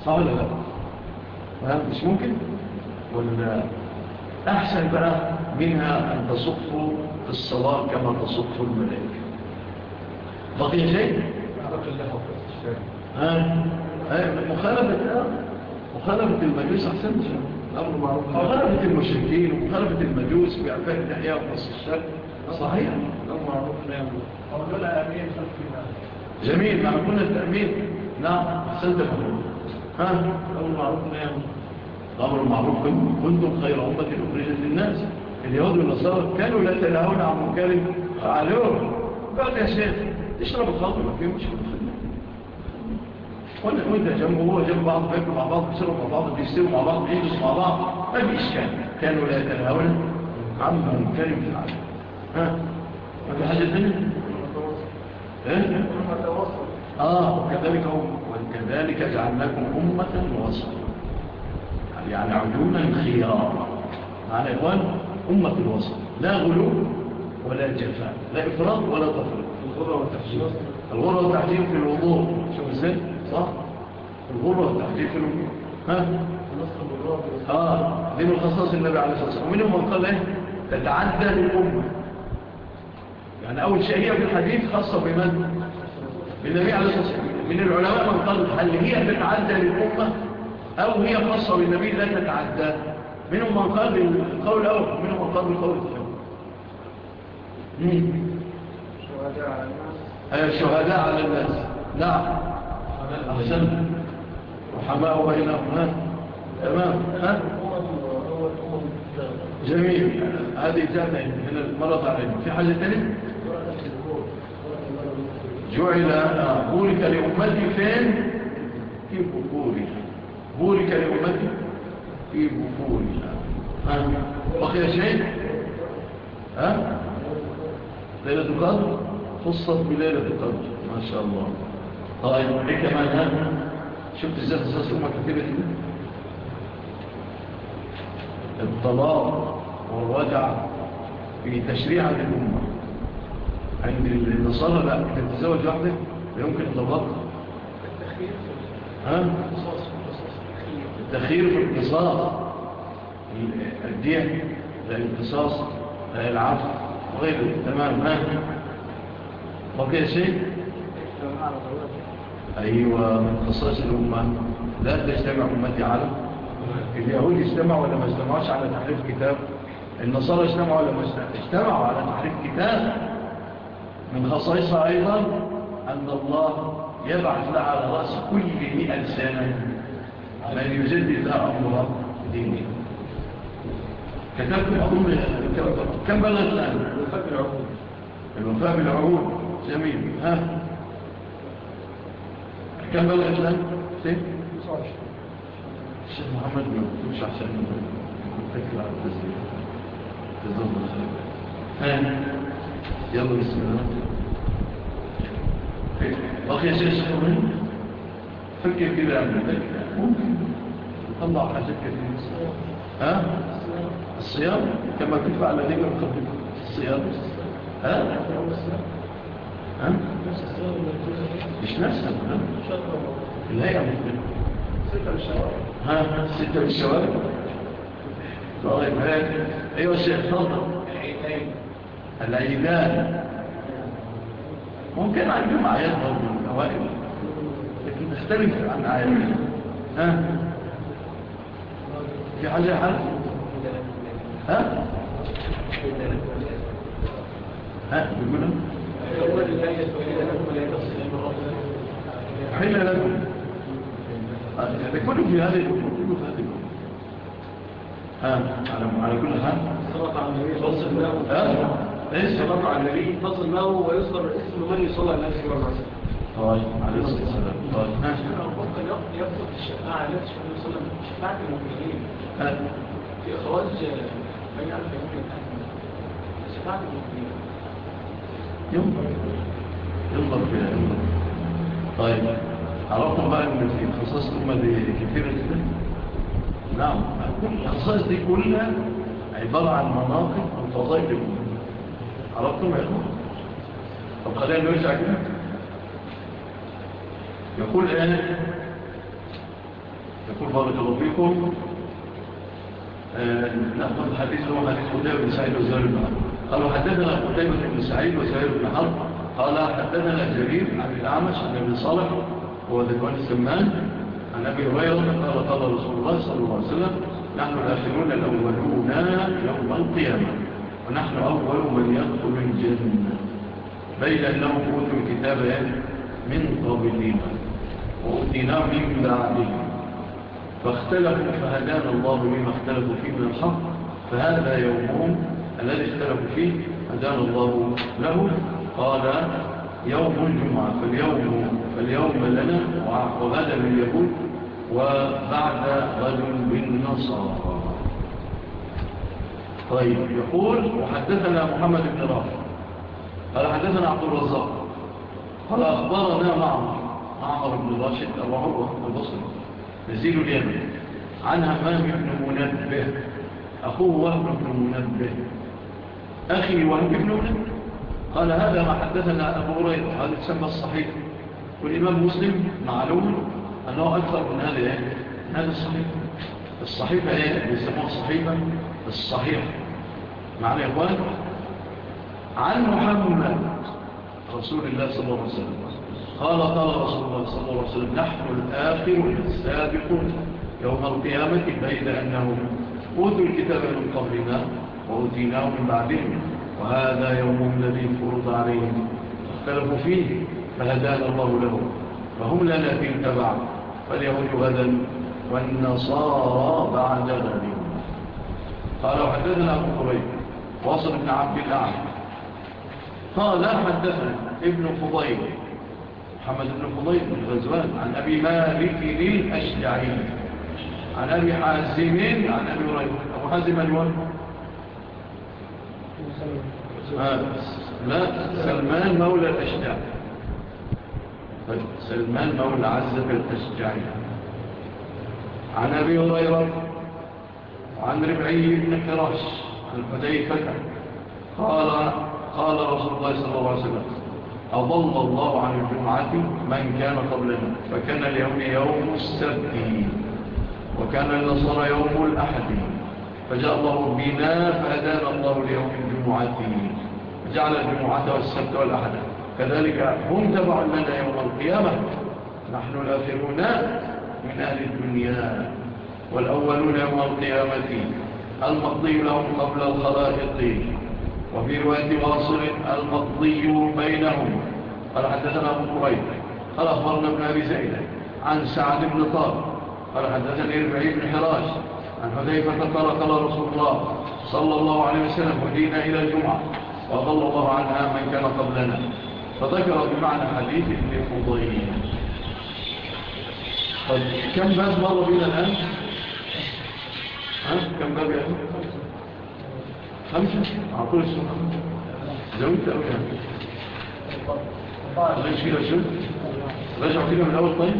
A: صح ولا لا مش ممكن ولا احسن بقى منها ان تصفوا في الصلاه كما تصفوا الملائكه بقي شيء أعرف الله ها مخالفه مخالفه المجوس احسن
B: شيء الأمر
A: مخالفة المشركين ومخالفة المجوس بأعفاء النحياء وقص الشرق صحيح
B: الأمر معروف نعم
C: أو أمين خلف
A: جميل مع كل التأمين نعم صدق. ها
B: أول معروف نعم
A: الأمر المعروف كنتم خير أمة أخرجت للناس. اليهود والنصارى كانوا لا تلاهون عن منكر. فعلوه قال يا شيخ اشرب الخاطر ما فيه مشكلة. وأنا وأنت جنبه هو جنب بعض بياكلوا مع بعض بيشربوا مع بعض بيستووا مع بعض بيجلسوا مع بعض. ما فيش كان كانوا لا يتنهون عن منكر. فعلوه ها ما في حاجة ثانية آه وكذلك وكذلك جعلناكم أمة وسط يعني عيونا خيارا معنا يا إخوان أمة الوسط لا غلو ولا جفاء. لا إفراط ولا تفرط
B: الغرة والتحجير.
A: الغرة والتحجير في الوضوء. شو إزاي؟ صح؟ الغرة والتحجير في الوضوء. ها؟ آه دين الخصاص النبي عليه الصلاة والسلام. ومنهم من قال إيه؟ تتعدى للأمة يعني أول شيء هي في الحديث خاصة بمن؟ بالنبي عليه الصلاة والسلام. من العلماء من قال هل هي تتعدى للأمة أو هي خاصة بالنبي لا تتعدى؟ منهم من قال بالقول الأول منهم من قال بالقول. الثاني
B: شهداء على الناس
A: شهداء على الناس. نعم. أحسن. وحماء بينهما. تمام. ها؟ جميل. هذه جامعة من المرض عليهم في حاجة ثانية جعل بورك لأمتي فين؟ في بفورها بورك لأمتي في بفورها بقي شيء ها؟ ليلة القدر؟ خصت بليلة القدر. ما شاء الله. طيب ليه كمان هذا شفت إزاي خصص لما كتبت الطلاق والرجع في تشريع الأمة. عند النصارى لا انت بتتزوج وحدك يمكن تطلق ها؟ التخيير في القصاص. الديع القصاص العفو وغيره تمام ها؟ بقي شيء؟ أيوه من قصاص الأمة. لا تجتمع أمتي على. اليهود اجتمعوا ولا ما اجتمعوش على تحريف كتاب. النصارى اجتمعوا ولا ما اجتمعوا على تحريف كتاب. من خصائصها أيضا أن الله يبعث لها على رأس كل مئة سنة من يجدد لها أمرها ديني كتبت أظن كم بلغت الآن؟
B: الوفاة بالعقود
A: الوفاة بالعقود جميل. ها؟ كم بلغت الآن؟ سيد؟ الشيخ محمد بن مش عشان تكلم على التسجيل تزدد ها؟ يلا باستمرار أخي يا شيخ شكرا فكر كده اعمل ذلك ممكن تطلع حاجات كثيره ها؟ الصيام كما تدفع لديك من الصيام ها؟ ها؟ مش نفسها لا يا ممكن
C: ستة بالشوارع
A: ها ستة بالشوارع طيب هات أيوه الشيخ تفضل العيدان ممكن عندهم آيات برضه من الأوائل. لكن تختلف عن آيات. ها؟ في حاجة حال؟ ها؟ ها؟ بيقولوا؟
B: حين لكم.
A: هذا كله في هذه الأمور ها؟ على كل حال.
B: صلى الله عليه
A: وسلم ليس
B: صلاة على النبي تصل له ويصدر اسم من يصلى على النبي صلى الله عليه وسلم.
A: طيب عليه الصلاة والسلام. طيب.
B: نعم أنا أفضل يفضل الشفاعة عليه الصلاة والسلام شفاعة المؤمنين.
A: أه.
B: في إخراج من يعرف يمكن شفاعة المؤمنين.
A: ينظر. ينظر فيها ينظر. طيب. عرفتم بقى إن في خصائص الامه دي كثيرة جدا نعم. كل دي كلها عبارة عن مناقب من فضائل عرفتم يا اخوان طب خلينا نرجع كده يقول الآن يقول بارك الله فيكم نأخذ حديث هو حديث قتيبة بن سعيد وزهير بن حرب قالوا حدثنا قتيبة بن سعيد وزهير بن حرب قال حدثنا جرير عن الأعمش عن ابن صالح هو ذكوان السمان عن أبي هريرة قال قال رسول الله صلى الله عليه وسلم نحن الآخرون الأولون يوم القيامة ونحن أول من يدخل الجنة. بين أنهم أوتوا الكتاب من قبلنا وأوتيناه من بعدهم فاختلفوا فهدانا الله لما اختلفوا فيه من الحق. فهذا يومهم الذي اختلفوا فيه هدانا الله له. قال يوم الجمعة فاليوم, فاليوم لنا وهذا من يقول وبعد غد من نصارى طيب يقول وحدثنا محمد بن رافع. قال حدثنا عبد الرزاق. قال أخبرنا معمر معمر بن راشد أبو عروة البصري نزيل اليمن عن همام بن منبه أخوه وهم بن منبه. أخي وهم بن منبه. قال هذا ما حدثنا أبو هريرة هذا تسمى الصحيح. والإمام مسلم معلوم أنه أكثر من هذا يعني، هذا الصحيح. الصحيفة إيه؟ يعني، بيسموها الصحيفة الصحيحة معنى إخوان عن محمد رسول الله صلى الله عليه وسلم. قال قال رسول الله صلى الله عليه وسلم نحن الآخر السابق يوم القيامة بيد أنهم أوتوا الكتاب من قبلنا وأوتيناه من بعدهم وهذا يوم الذي فرض عليهم. اختلفوا فيه فهدانا الله له فهم لنا في التبع. فليهد غدا والنصارى بعد ذلك قال وحدثنا أبو قبيل واصل بن عبد الله. قال حدثنا ابن فضيل. محمد بن فضيل بن غزوان عن أبي مالك الأشجعي. عن أبي حازم عن أبي هريرة. أبو حازم الوان لا سلمان مولى الأشجعي. طيب، سلمان مولى عز الأشجعي. عن أبي هريرة عن ربعي بن حراش الفتي فتح قال قال رسول الله صلى الله عليه وسلم أضل الله عن الجمعة من كان قبلنا فكان اليوم يوم السبت وكان النصر يوم الأحد فجاء الله بنا فأدان الله ليوم الجمعة جعل الجمعة والسبت والأحد. كذلك هم تبع لنا يوم القيامة. نحن الأخرون من أهل الدنيا والأولون يوم القيامة. المقضي لهم قبل الخلائق وفي رواية واصل المقضي بينهم. قال حدثنا أبو قريب. قال أخبرنا ابن أبي زيد عن سعد بن طارق. قال حدثني ربعي بن حراش عن حذيفة قال قال رسول الله صلى الله عليه وسلم هدينا إلى الجمعة وضل الله عنها من كان قبلنا. فذكر بمعنى حديث ابن فضيل. طيب كم باز مر بنا الآن؟ كم باقي خمسة على كل السنة زودت أو يعني الله يشيل الشد رجع فينا من الأول طيب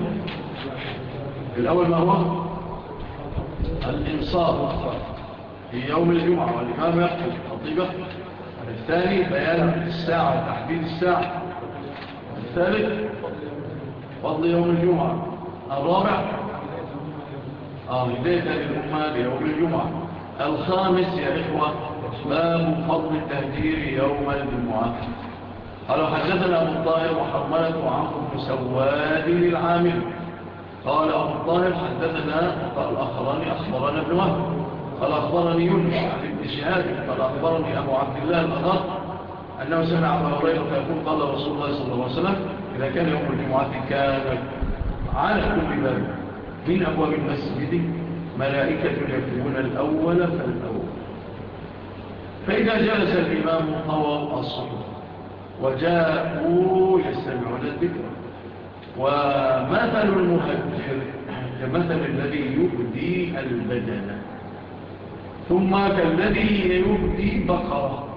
A: الأول ما هو الإنصار في يوم الجمعة والإمام يقفل الطيبة الثاني بيان الساعة وتحديد الساعة الثالث فضل يوم الجمعة الرابع آه، أغداد الأمة ليوم الجمعة. الخامس يا إخوة باب فضل التهجير يوم الجمعة. قال حدثنا أبو الطاهر وحرمت وعنه مسواد للعامل قال أبو الطاهر حدثنا قال أخراني أخبرنا ابن وهب. قال أخبرني يونس عن ابن قال أخبرني أبو عبد الله الأخر أنه سمع أبو هريرة يقول قال رسول الله صلى الله عليه وسلم إذا كان يوم الجمعة كان على كل ذلك من أبواب المسجد ملائكة يكون الأول فالأول. فإذا جلس الإمام طوى الصحب وجاءوا يستمعون الذكر. ومثل المهجر كمثل الذي يبدي البدن. ثم كالذي يبدي بقرة.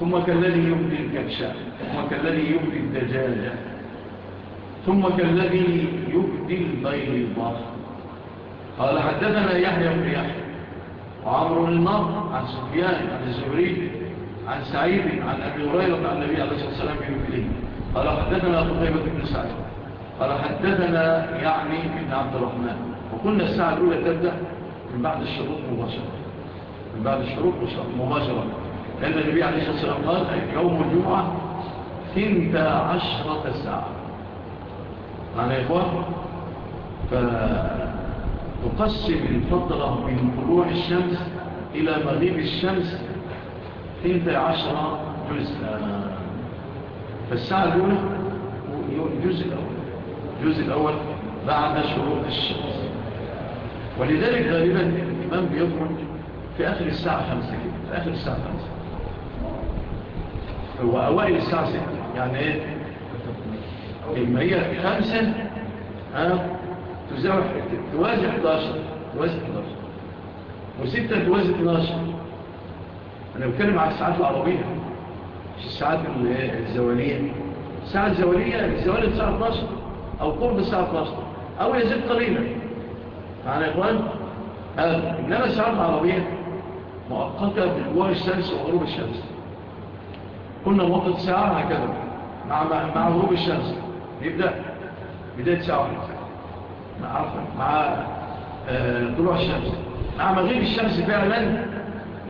A: ثم كالذي يبدي الكبشة. ثم كالذي يبدي الدجاجة. ثم كالذي يبدي البيض قال حدثنا يحيى بن يحيى وعمر بن النار عن سفيان عن الزهري عن سعيد عن أبي هريرة عن النبي عليه الصلاة والسلام يمثله قال حدثنا قطيبة بن سعيد قال حدثنا يعني ابن عبد الرحمن. وكنا الساعة الأولى تبدأ من بعد الشروط مباشرة. من بعد الشروط مباشرة. لأن النبي عليه الصلاة والسلام قال يوم الجمعة ثنت عشرة ساعة. على إخوان فتقسم الفترة من طلوع الشمس إلى مغيب الشمس تلت عشرة جزءا. فالساعة الأولى جزء الأول. الجزء الأول بعد شروط الشمس. ولذلك غالبا الإمام بيضمن في آخر الساعة خمسة كده في آخر الساعة خمسة. وأوائل الساعة ستة يعني إيه؟ يبقى هي خمسة تزاوح توازي 11 توازي 11 وستة توازي 12 أنا بتكلم على الساعات العربية. مش الساعات الزوالية. الساعة الزوالية الزوالية الساعة 12 أو قرب الساعة 12 أو يزيد قليلا. معنا يا إخوان إنما الساعات العربية مؤقتة بجوار الشمس وغروب الشمس. كنا موقت ساعة هكذا مع, مع غروب الشمس. يبدأ بداية ساعة مع عرفة مع طلوع الشمس. مع مغيب الشمس فعلا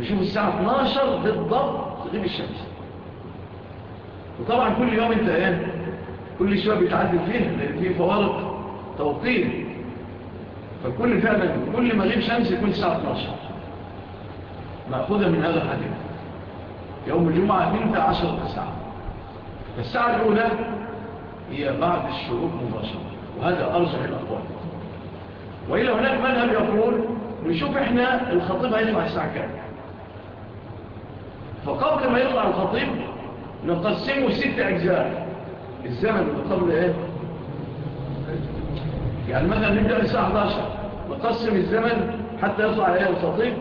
A: نشوف الساعة 12 بالضبط تغيب الشمس. وطبعا كل يوم انت إيه كل شوية بيتعدل فيه لأن فيه فوارق توقيت فكل فعلا كل مغيب شمس يكون الساعة 12 مأخوذة من هذا الحديث. يوم الجمعة 12 ساعة. الساعة الأولى هي بعض الشروط مباشرة وهذا أرجح الأقوال. وإلى هناك مذهب يقول نشوف إحنا الخطيب هيطلع الساعة كام. فقبل ما يطلع الخطيب نقسمه ست أجزاء. الزمن اللي قبل إيه؟ يعني مثلا نبدأ الساعة 11 نقسم الزمن حتى يطلع إيه الخطيب؟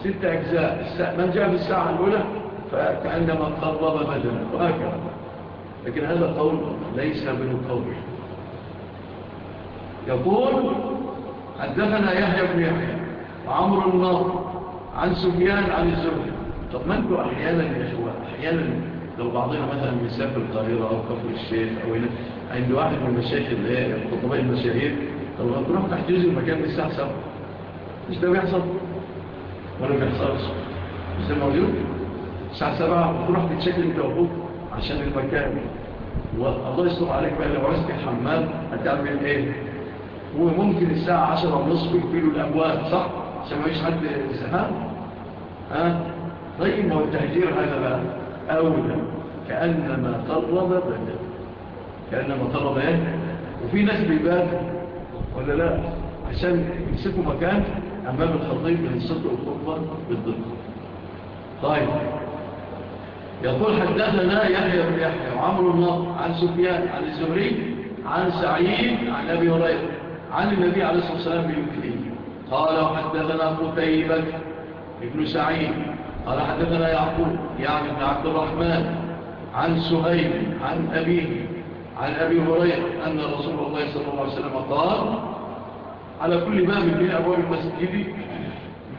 A: ست أجزاء. من جاء في الساعة الأولى؟ فكأنما قرب بدنا وهكذا. لكن هذا قول ليس من قول. يقول حدثنا يحيى بن يحيى وعمر النار عن سفيان عن الزبن طب ما أنتوا أحيانا يا إخوان أحيانا لو بعضنا مثلا مسافر القاهرة أو كفر الشيخ أو هنا عند واحد من المشايخ اللي هي خطباء المشاهير طب هتروح تحجز المكان الساعة 7 مش ده بيحصل؟ ولا بيحصلش. مش ده موجود؟ الساعة 7 بتروح بتشكل أنت وقوفك عشان المكان والله يستر عليك بقى لو عايز الحمام هتعمل إيه وممكن الساعة عشرة ونصف يقفلوا الأبواب صح؟ عشان ما يش حد زهان ها؟ طيب ما هو التهجير هذا بقى أولى كأنما قرب بدا كأنما طلب إيه؟ وفي ناس بيبان ولا لا؟ عشان يمسكوا مكان أمام الخطيب ينصدوا الخطبة بالضبط طيب يقول حدثنا يحيى بن يحيى وعمر النظر عن سفيان عن الزهري عن سعيد عن أبي هريرة عن النبي عليه الصلاة والسلام بمثله قال وحدثنا قتيبة ابن سعيد. قال حدثنا يعقوب يعني ابن عبد الرحمن عن سهيل عن أبيه عن أبي هريرة أن رسول الله صلى الله عليه وسلم قال على كل باب من أبواب المسجد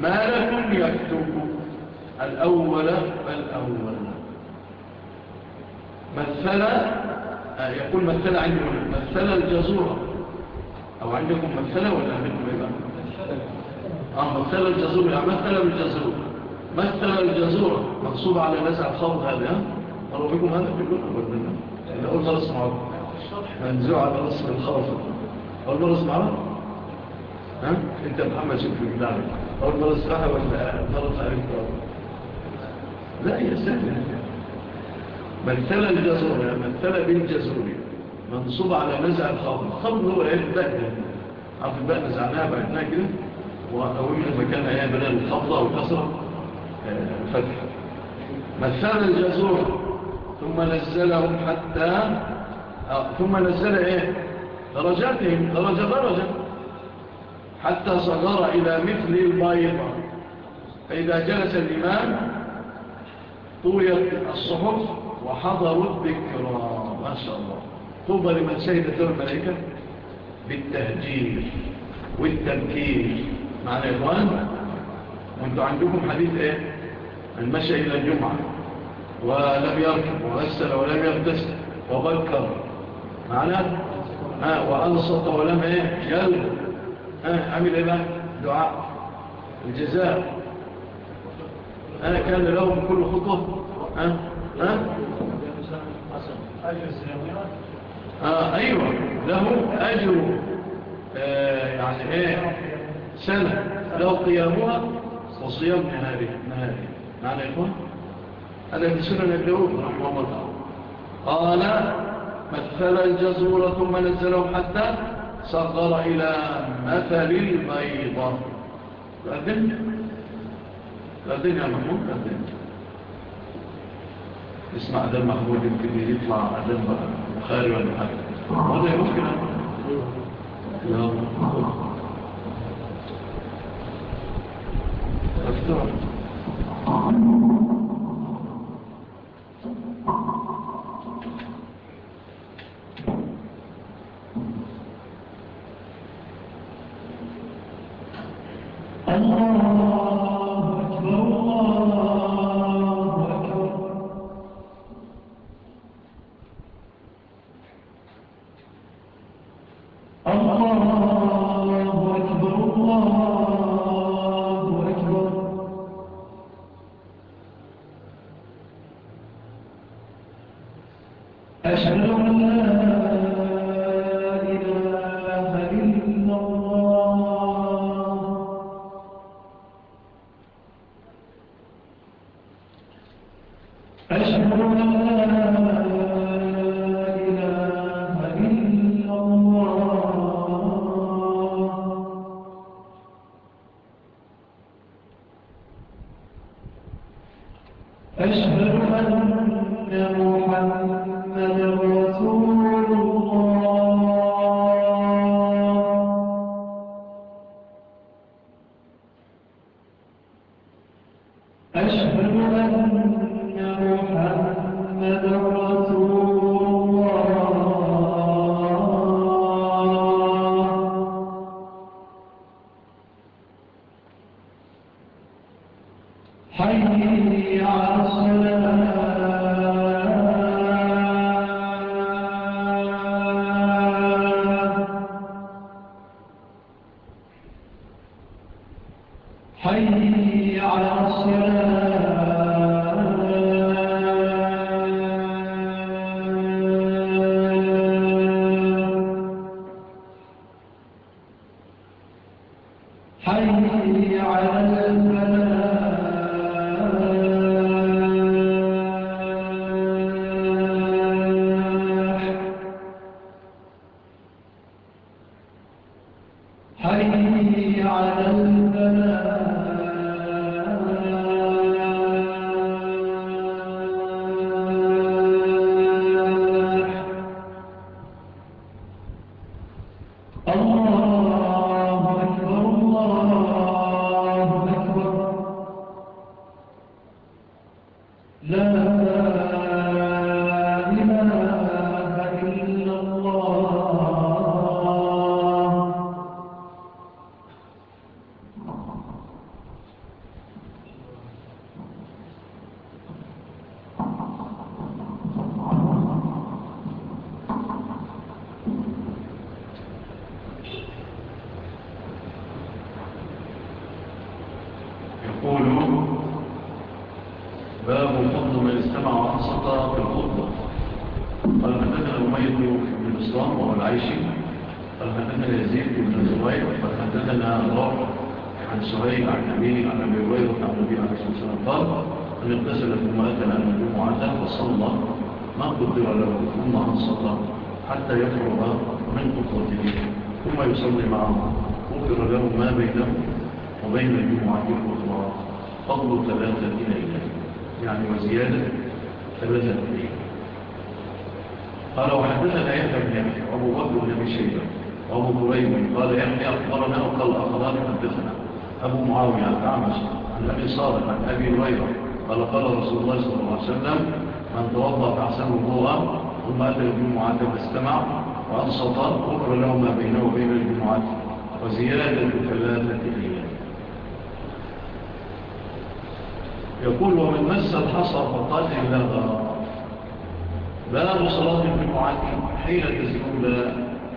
A: ما لكم يكتب الأول فالأول مثل يقول مثل عندكم مثل الجزورة أو عندكم مثلا ولا عندكم إيه آه مثل الجزورة مثل الجزورة مثل الجزورة مقصوبة على نزع الخوض هذا قالوا بكم هذا كلنا اللي أقول درس اسمعوا منزوع على رأس الخوض أقول درس اسمعوا ها أنت محمد شك في دعوة أول مرة اسمعها ولا مرة عليك لا يا سهل ممثلة الجزورية ممثلة من منصوب على نزع الخضر الخضر هو إيه البهنة عارف البهنة زعناها بعدناها كده؟ كان مكان إيه بدل الخفضة والكسرة. آه، فتحة مثال الجزور ثم نزلهم حتى آه، ثم نزل إيه؟ درجاتهم. درجة درجة. حتى صغر إلى مثل البايضة فإذا جلس الإمام طويت الصحف. وحضروا الذكرى ما شاء الله. طوبى لمن شهد سر الملائكة. بالتهجير والتبكير. معنا يا إخوان وانتوا عندكم حديث إيه؟ من مشى إلى الجمعة. ولم يركب وغسل ولم يغتسل وبكر. معنا وأنصط ولم إيه؟ جل عمل إيه دعاء. الجزاء. أنا كان لهم كل خطوة. ها ها أجر آه أيوة. له أجر آه، يعني إيه؟ سنة. له قيامها وصيام نهارها نهارها معنى يقول هذا في سنة الدعوب رحمه الله قال مثل الجزور ثم نزلوا حتى صغر إلى مثل البيضة. فأذن فأذن يا محمود فأذن اسمع ده مقبول آه. يمكن يطلع ده البخاري ولا حاجة وهذا ممكن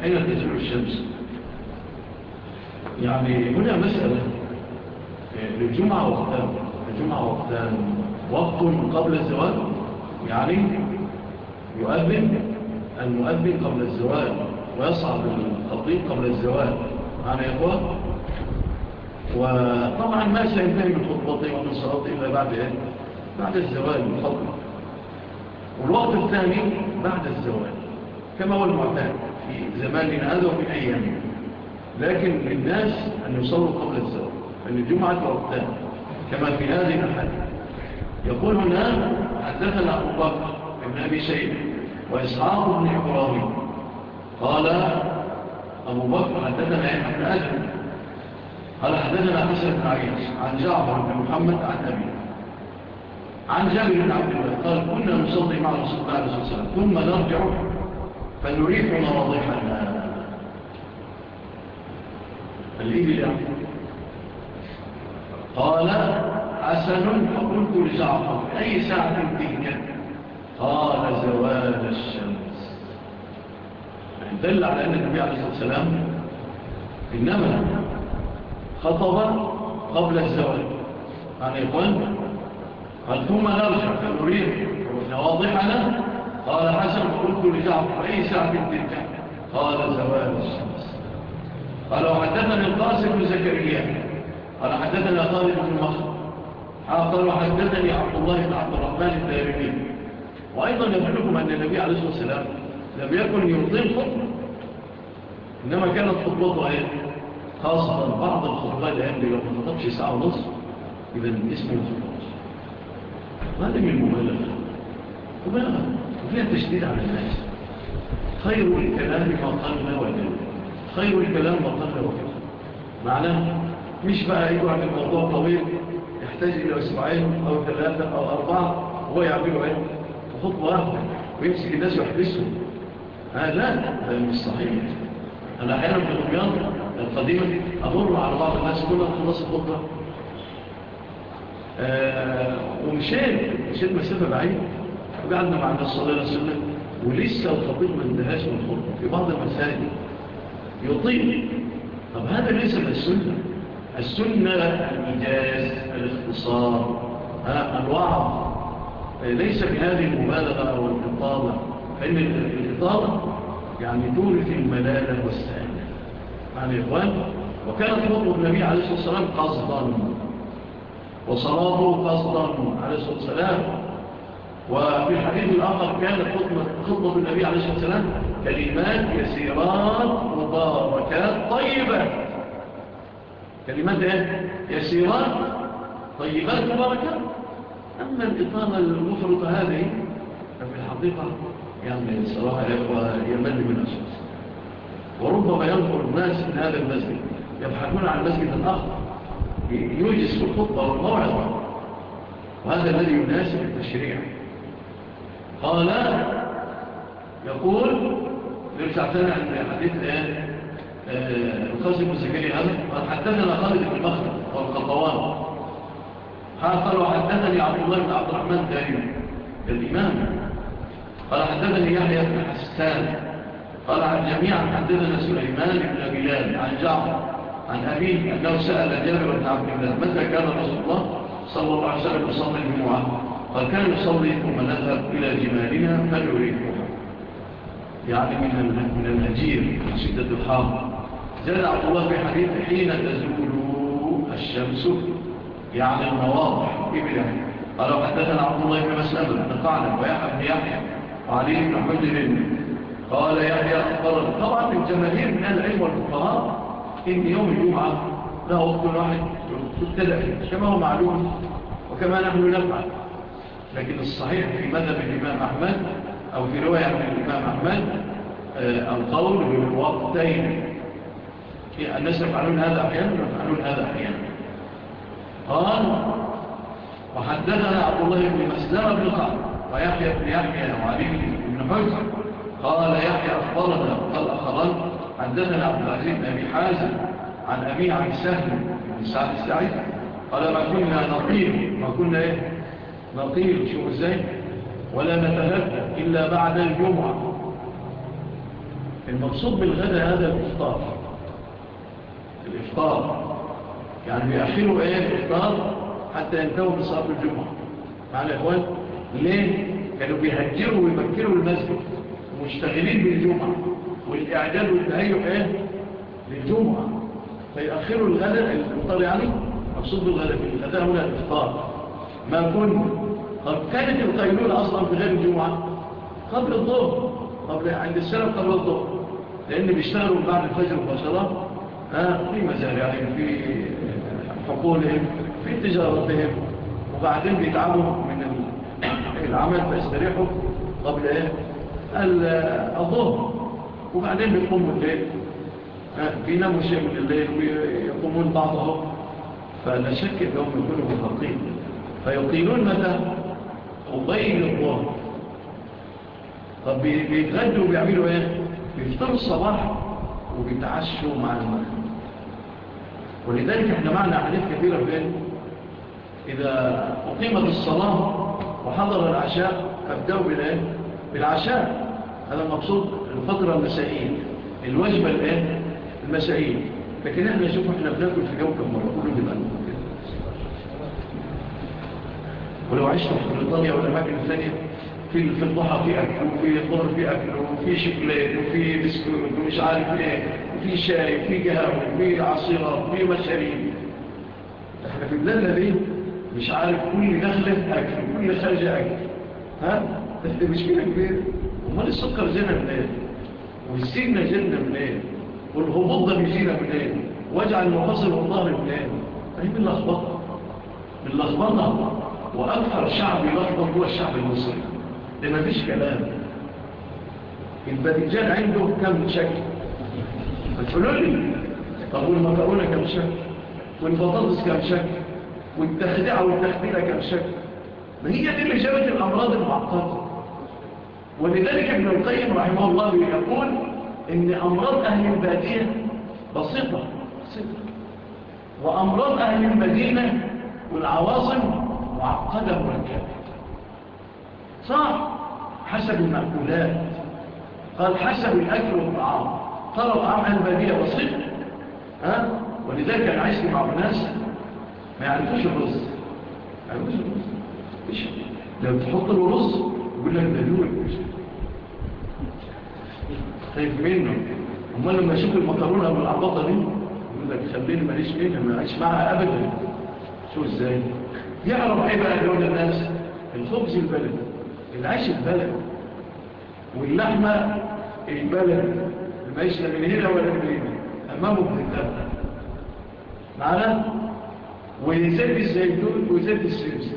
A: أين تزول الشمس؟ يعني هنا مسألة آه، للجمعة وقتان. الجمعة وقتان وقت قبل الزواج يعني يؤذن المؤذن قبل الزواج ويصعب الخطيب قبل الزواج معنا يا إخوة؟ وطبعا ما سينتهي من خطبتي ومن صلاتي إلا بعد إيه؟ بعد الزواج بفضل والوقت الثاني بعد الزواج كما هو المعتاد. في زماننا هذا وفي أيامنا. لكن للناس أن يصلوا قبل الزواج فالجمعة وقتها كما في هذه الحالة يقول هنا حدثنا أبو بكر ابن أبي سيد وإسحاق بن إبراهيم. قال أبو بكر حدثنا ابن أجل قال حدثنا حسن بن عياش عن جعفر بن محمد عن أبي. عن جابر بن عبد الله قال كنا نصلي مع رسول الله صلى الله عليه وسلم ثم نرجع فلنريح مواضحنا الإبل قال حسن فقلت لزعفر أي ساعة تلك؟ قال زوال الشمس. يعني دل على أن النبي عليه الصلاة والسلام إنما خطب قبل الزوال. يعني يقول قال ثم نرجع فنريح واضحنا قال حسن قلت لجعفر أي ساعة تلك؟ قال زوال الشمس. قال وحدثنا القاسم بن زكريا. قال حدثنا خالد بن مخلد قال وحدثني عبد الله بن عبد الرحمن الدارمي وأيضا يبلغكم أن النبي عليه الصلاة والسلام لم يكن يطيل إنما كانت خطبته أيه خاصة بعض الخطبات الآن لو ما خطبش ساعة ونصف إذا اسمه ما لم المبالغة مبالغة فيها تشديد على الناس خير الكلام فقالنا وكذا خير الكلام فقالنا وكذا معناه مش بقى يجوع عن الموضوع طويل يحتاج إلى أسبوعين أو ثلاثة أو أربعة هو يعمل إيه خطوة واحدة ويمسك الناس يحبسهم آه لا هذا مش صحيح أنا أحيانا في الغميان القديمة أمر على بعض الناس كلها خلاص الخطة ومشان ومشيت مشيت مسافة بعيدة وجعلنا مع الناس صلى الله عليه وسلم ولسه الخطيب ما انتهاش من الخطبه في بعض المسائل يطيل. طب هذا ليس من السنة. السنة المجاز الاختصار الوعظ. ليس بهذه المبالغة أو الإطالة فإن الإطالة يعني تورث الملاله والسائلة عن يعني إخوان وكانت خطبة النبي عليه الصلاة والسلام قصدا وصلاته قصدا عليه الصلاة والسلام وفي الحديث الآخر كانت خطبة النبي عليه الصلاة والسلام كلمات يسيرات مباركات طيبة. كلمات إيه؟ يسيرات طيبات مباركات. أما الإطامة المفرطة هذه ففي الحقيقة يعني صراحة يا يمني يمل من أساس. وربما ينظر الناس من هذا المسجد يبحثون عن المسجد الآخر يوجس في الخطبة والموعظة. وهذا الذي يناسب التشريع. قال يقول نرجع تاني عن حديث آه، آه، الخاص المسكري هذا قال حدثنا خالد بن المخلد والخطوان قال وحدثني عبد الله بن عبد الرحمن دايم الإمام. قال حدثني يحيى بن حسان. قال عن جميعا حدثنا سليمان بن بلال عن جعفر عن أبيه أنه سأل جابر بن عبد الله متى كان رسول الله صلى الله عليه وسلم يصلي الجمعة؟ قال كان يصور ثم نذهب إلى جمالنا فنريكم يعني من من الهجير شدة الحار زاد عبد الله في حديث حين تزول الشمس. يعني المواضح إبلا قال حدثنا عبد الله في مسألة نقعنا ويحيى بن يحيى وعلي بن حجر. قال يحيى أخبر طبعا الجماهير من العلم والفقهاء إن يوم الجمعة له وقت واحد. تبتدأ كما هو معلوم. وكما نحن نفعل. لكن الصحيح في مذهب الإمام أحمد أو في رواية من الإمام أحمد آه، القول بالوقتين. الناس يفعلون هذا أحيانا ويفعلون هذا أحيانا. قال وحدثنا عبد الله بن مسلم بن خالد ويحيى بن يحيى وعلي بن حجر قال يحيى أخبرنا قال أخرج حدثنا عبد العزيز بن أبي حازم عن أبي عبد سهل بن سعد السعيد قال ما كنا نطير ما كنا إيه؟ نقيل شو إزاي ولا نتغدى إلا بعد الجمعة. المقصود بالغدى هذا الإفطار. الإفطار يعني بيأخروا إيه الإفطار حتى ينتهوا بصلاة الجمعة. معنا يا إخوان ليه؟ كانوا بيهجروا ويبكروا المسجد. ومشتغلين بالجمعة. والإعداد والتهيئ إيه؟ للجمعة. فيأخروا الغدى الإفطار يعني مقصود بالغدى الغدى هنا الإفطار. ما كنت طب كانت القيلولة أصلا في غير الجمعة. قبل الظهر قبل عند السلام قبل الظهر. لأن بيشتغلوا بعد الفجر مباشرة في مزارعهم يعني في حقولهم في تجارتهم. وبعدين بيتعبوا من العمل فيستريحوا قبل إيه؟ الظهر. وبعدين بيقوموا الليل بيناموا شيء من الليل ويقومون بعضهم. فلا شك إنهم يكونوا مفرطين فيقيلون متى أضيق طب بيتغدوا بيعملوا إيه؟ بيفطروا الصباح وبيتعشوا مع المغرب. ولذلك إحنا معنا حديث كثيرة فين إيه؟ إذا أقيمت الصلاة وحضر العشاء فابدأوا إيه؟ بالعشاء. هذا مقصود الفترة المسائية الوجبة الإيه؟ المسائية لكن إحنا نشوف إحنا بناكل في كوكب مرة كله بمنه ولو عشت في بريطانيا والأماكن الثانية في في الضحى في أكل وفي الظهر في أكل وفي شكلات وفي بسكوت ومش عارف إيه وفي شاي وفي قهوة وفي عصيرات وفي مشاريب. إحنا في بلادنا دي مش عارف كل دخلة أكل وكل خارجة أكل. ها؟ ده مشكلة كبيرة. أمال السكر زينا منين؟ إيه والسينة زينا من إيه والهبوط ده مزينا من إيه واجعل المفاصل والظهر طيب، من فهي باللخبطة باللخبطة وأكثر شعب يحضر هو الشعب المصري. لما فيش كلام. الباذنجان عنده كم شكل؟ هتقولوا لي. طب والمكرونة كم شكل؟ والبطاطس كم شكل؟ والتخدعة والتخديرة كم شكل؟ ما هي دي اللي جابت الأمراض المعقدة. ولذلك ابن القيم رحمه الله يقول إن أمراض أهل البادية بسيطة. بسيطة. وأمراض أهل المدينة والعواصم معقدة مركبة صح حسب المأكولات. قال حسب الأكل والطعام. ترى الطعام البابية بسيطة ها؟ ولذلك أنا عايش مع الناس ما يعرفوش الرز. ما يعرفوش الرز. لو تحط له رز يقول لك ده دول. طيب، خايف منه أما لما يشوف المكرونة والعبطة دي يقول لك خليني ماليش منها ما أعيش معها أبدا. شو إزاي؟ يعرف إيه بقى اللي هنا الناس الخبز البلد العيش البلد. واللحمة البلد المعيش لا من هنا ولا من هنا أمامه بتتابع معنا وزيت الزيتون وزيت السمسم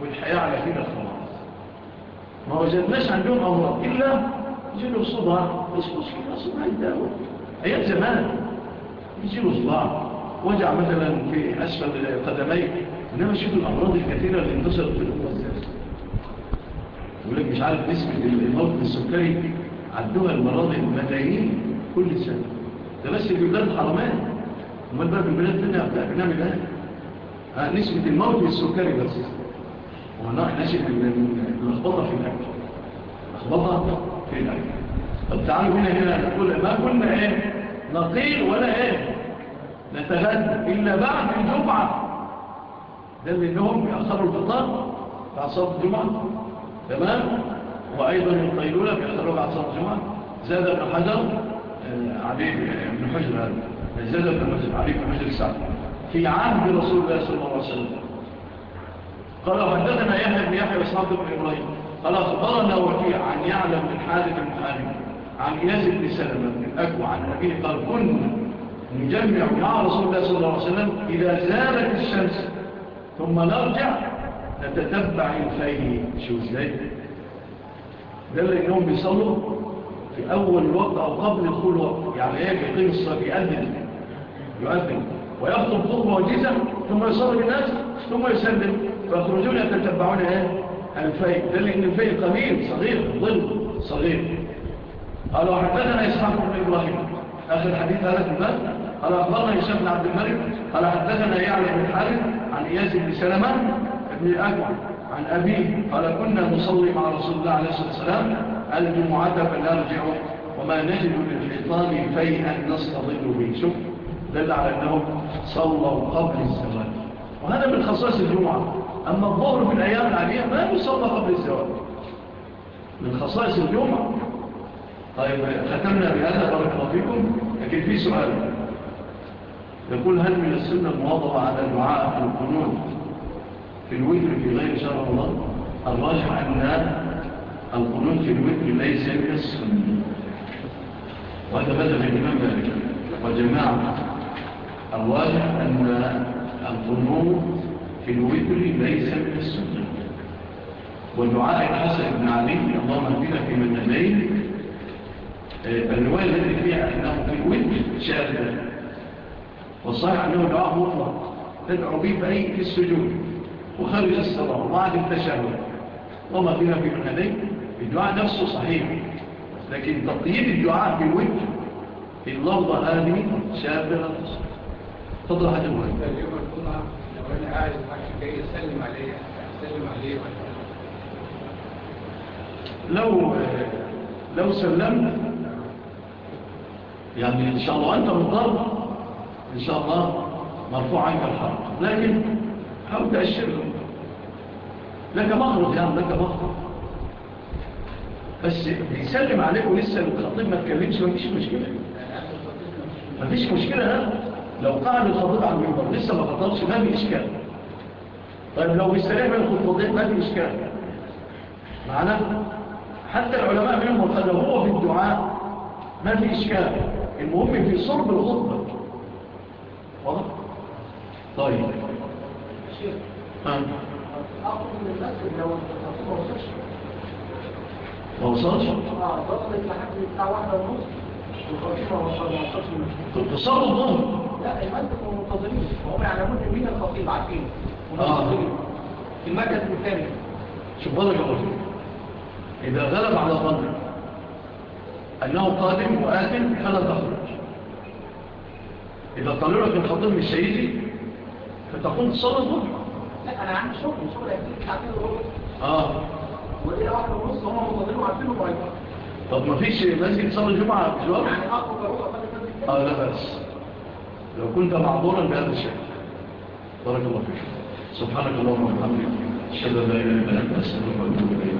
A: والحياة على كده خلاص. ما وجدناش عندهم أمراض إلا يجيلوا صداع يصبص كده صداع يداوي. أيام زمان يجيلوا صداع وجع مثلا في أسفل قدميك انما شوف الامراض الكثيرة اللي انتشرت في الامه يقول لك مش عارف نسبة الموت من السكري عدوها المراضي ملايين كل سنة. ده بس في بلاد الحرمان امال بقى في البلاد الثانية بنعمل إيه؟ نسبة الموت من السكري بس. هو ناشئ من اللخبطه في الأكل. لخبطه في الأكل. طب تعالوا هنا هنا نقول ما قلنا إيه؟ نقيل ولا إيه؟ نتغدى. إلا بعد الجمعة. لأنهم يأخروا الفطار بعد صلاة الجمعة. تمام؟ وأيضا القيلولة يأخروا بعد صلاة الجمعة. زاد ابن حجر آه، علي بن حجر هذا زاد ابن حجر علي بن حجر السعد. في عهد رسول الله صلى الله عليه وسلم. قال حدثنا يحيى بن يحيى وإسحاق بن إبراهيم. قال أخبرنا وكيع عن يعلم من حادث بن حارث عن إياس بن سلمة بن أكوع عن أبيه قال كنا نجمع مع رسول الله صلى الله عليه وسلم إذا زالت الشمس ثم نرجع نتتبع الفيل شو إزاي. ده اللي كانوا بيصلوا في أول الوقت أو قبل كل الوقت. يعني إيه؟ بيقيم الصلاة بيأذن يؤذن ويخطب خطبة وجيزه ثم يصلي بالناس ثم يسلم. فيخرجون يتتبعون إيه؟ الفيل ده لأن الفيل قليل صغير ظل صغير. قالوا حدثنا إسحاق بن إبراهيم. آخر حديث هذا الباب. قال أخبرنا هشام بن عبد الملك. قال حدثنا يعني بن حارث. عن إياس بن سلمة بن الأكوع عن أبيه قال كنا نصلي مع رسول الله عليه الصلاة والسلام الجمعة فنرجع وما نجد للحطام فيها نستظل به. شوف دل على أنهم صلوا قبل الزواج. وهذا من خصائص الجمعة. أما الظهر في الأيام العالية ما يصلى قبل الزواج. من خصائص الجمعة. طيب ختمنا بهذا بارك الله فيكم. لكن في سؤال. يقول هل من السنة المواضبة على دعاء في في الوتر في غير شر الله. الراجع أن القنون في الوتر ليس من السنة. وهذا بدأ من إمام ذلك وجماعة. الراجع أن القنون في الوتر ليس من السنة. ودعاء الحسن بن علي اللهم اهدنا في من آه، الرواية التي فيها أنه في الوتر شاذة والصحيح له دعاء مطلق. تدعو به في السجود. وخرج الصلاة وبعد التشهد. وما فيها في الحدي الدعاء نفسه صحيح. لكن تطيب الدعاء في الوجه في اللفظة هذه شابة. تفضل حاجة مهمة
C: اليوم القضاء لو أنا جاي أسلم عليه أسلم عليه
A: لو لو سلمنا يعني إن شاء الله أنت مضطر. إن شاء الله مرفوع عنك الحرق لكن حاول تأشر. لك مخرج يا لك مخرج. بس بيسلم عليك ولسه الخطيب ما تكلمش ما فيش مشكلة. ما فيش مشكلة لا لو قعد الخطيب على المنبر لسه ما خطرش ما في إشكال. طيب لو بيستريح من الخطوطين ما في إشكال. معنا حتى العلماء منهم قدروا هو في الدعاء ما في إشكال. المهم في صلب الخطبة. واضح طيب
C: شيخ اقصد ان المسجد لو ما وصلش
A: ما وصلش
C: آه ضغط لحد الساعة 1 ونص
A: كنت تصلوا الظهر
C: لا المسجد كانوا منتظرين وهم يعلمون مين الخطيب عارفين
A: آه
C: في المركز الثاني
A: شوف بالك يا اخويا اذا غلب على ظنك انه قادم واتم فلا تخرج إذا طلعوا لك الخطيب مش سيدي فتقوم تصلي الظهر.
C: لا أنا عندي شغل شغل أكيد عارفين الغرب إيه.
A: آه.
C: وإيه واحدة ونص هم مطلعين عارفين وبعيدين إيه؟
A: طب ما فيش مسجد صلي الجمعة دلوقتي؟
C: يعني أخذ ضرورة
A: آه لا بس لو كنت معذورا بهذا الشيء. بارك الله فيك. سبحانك اللهم وبحمدك أشهد أن لا إله إلا أنت أستغفرك وأتوب إليك.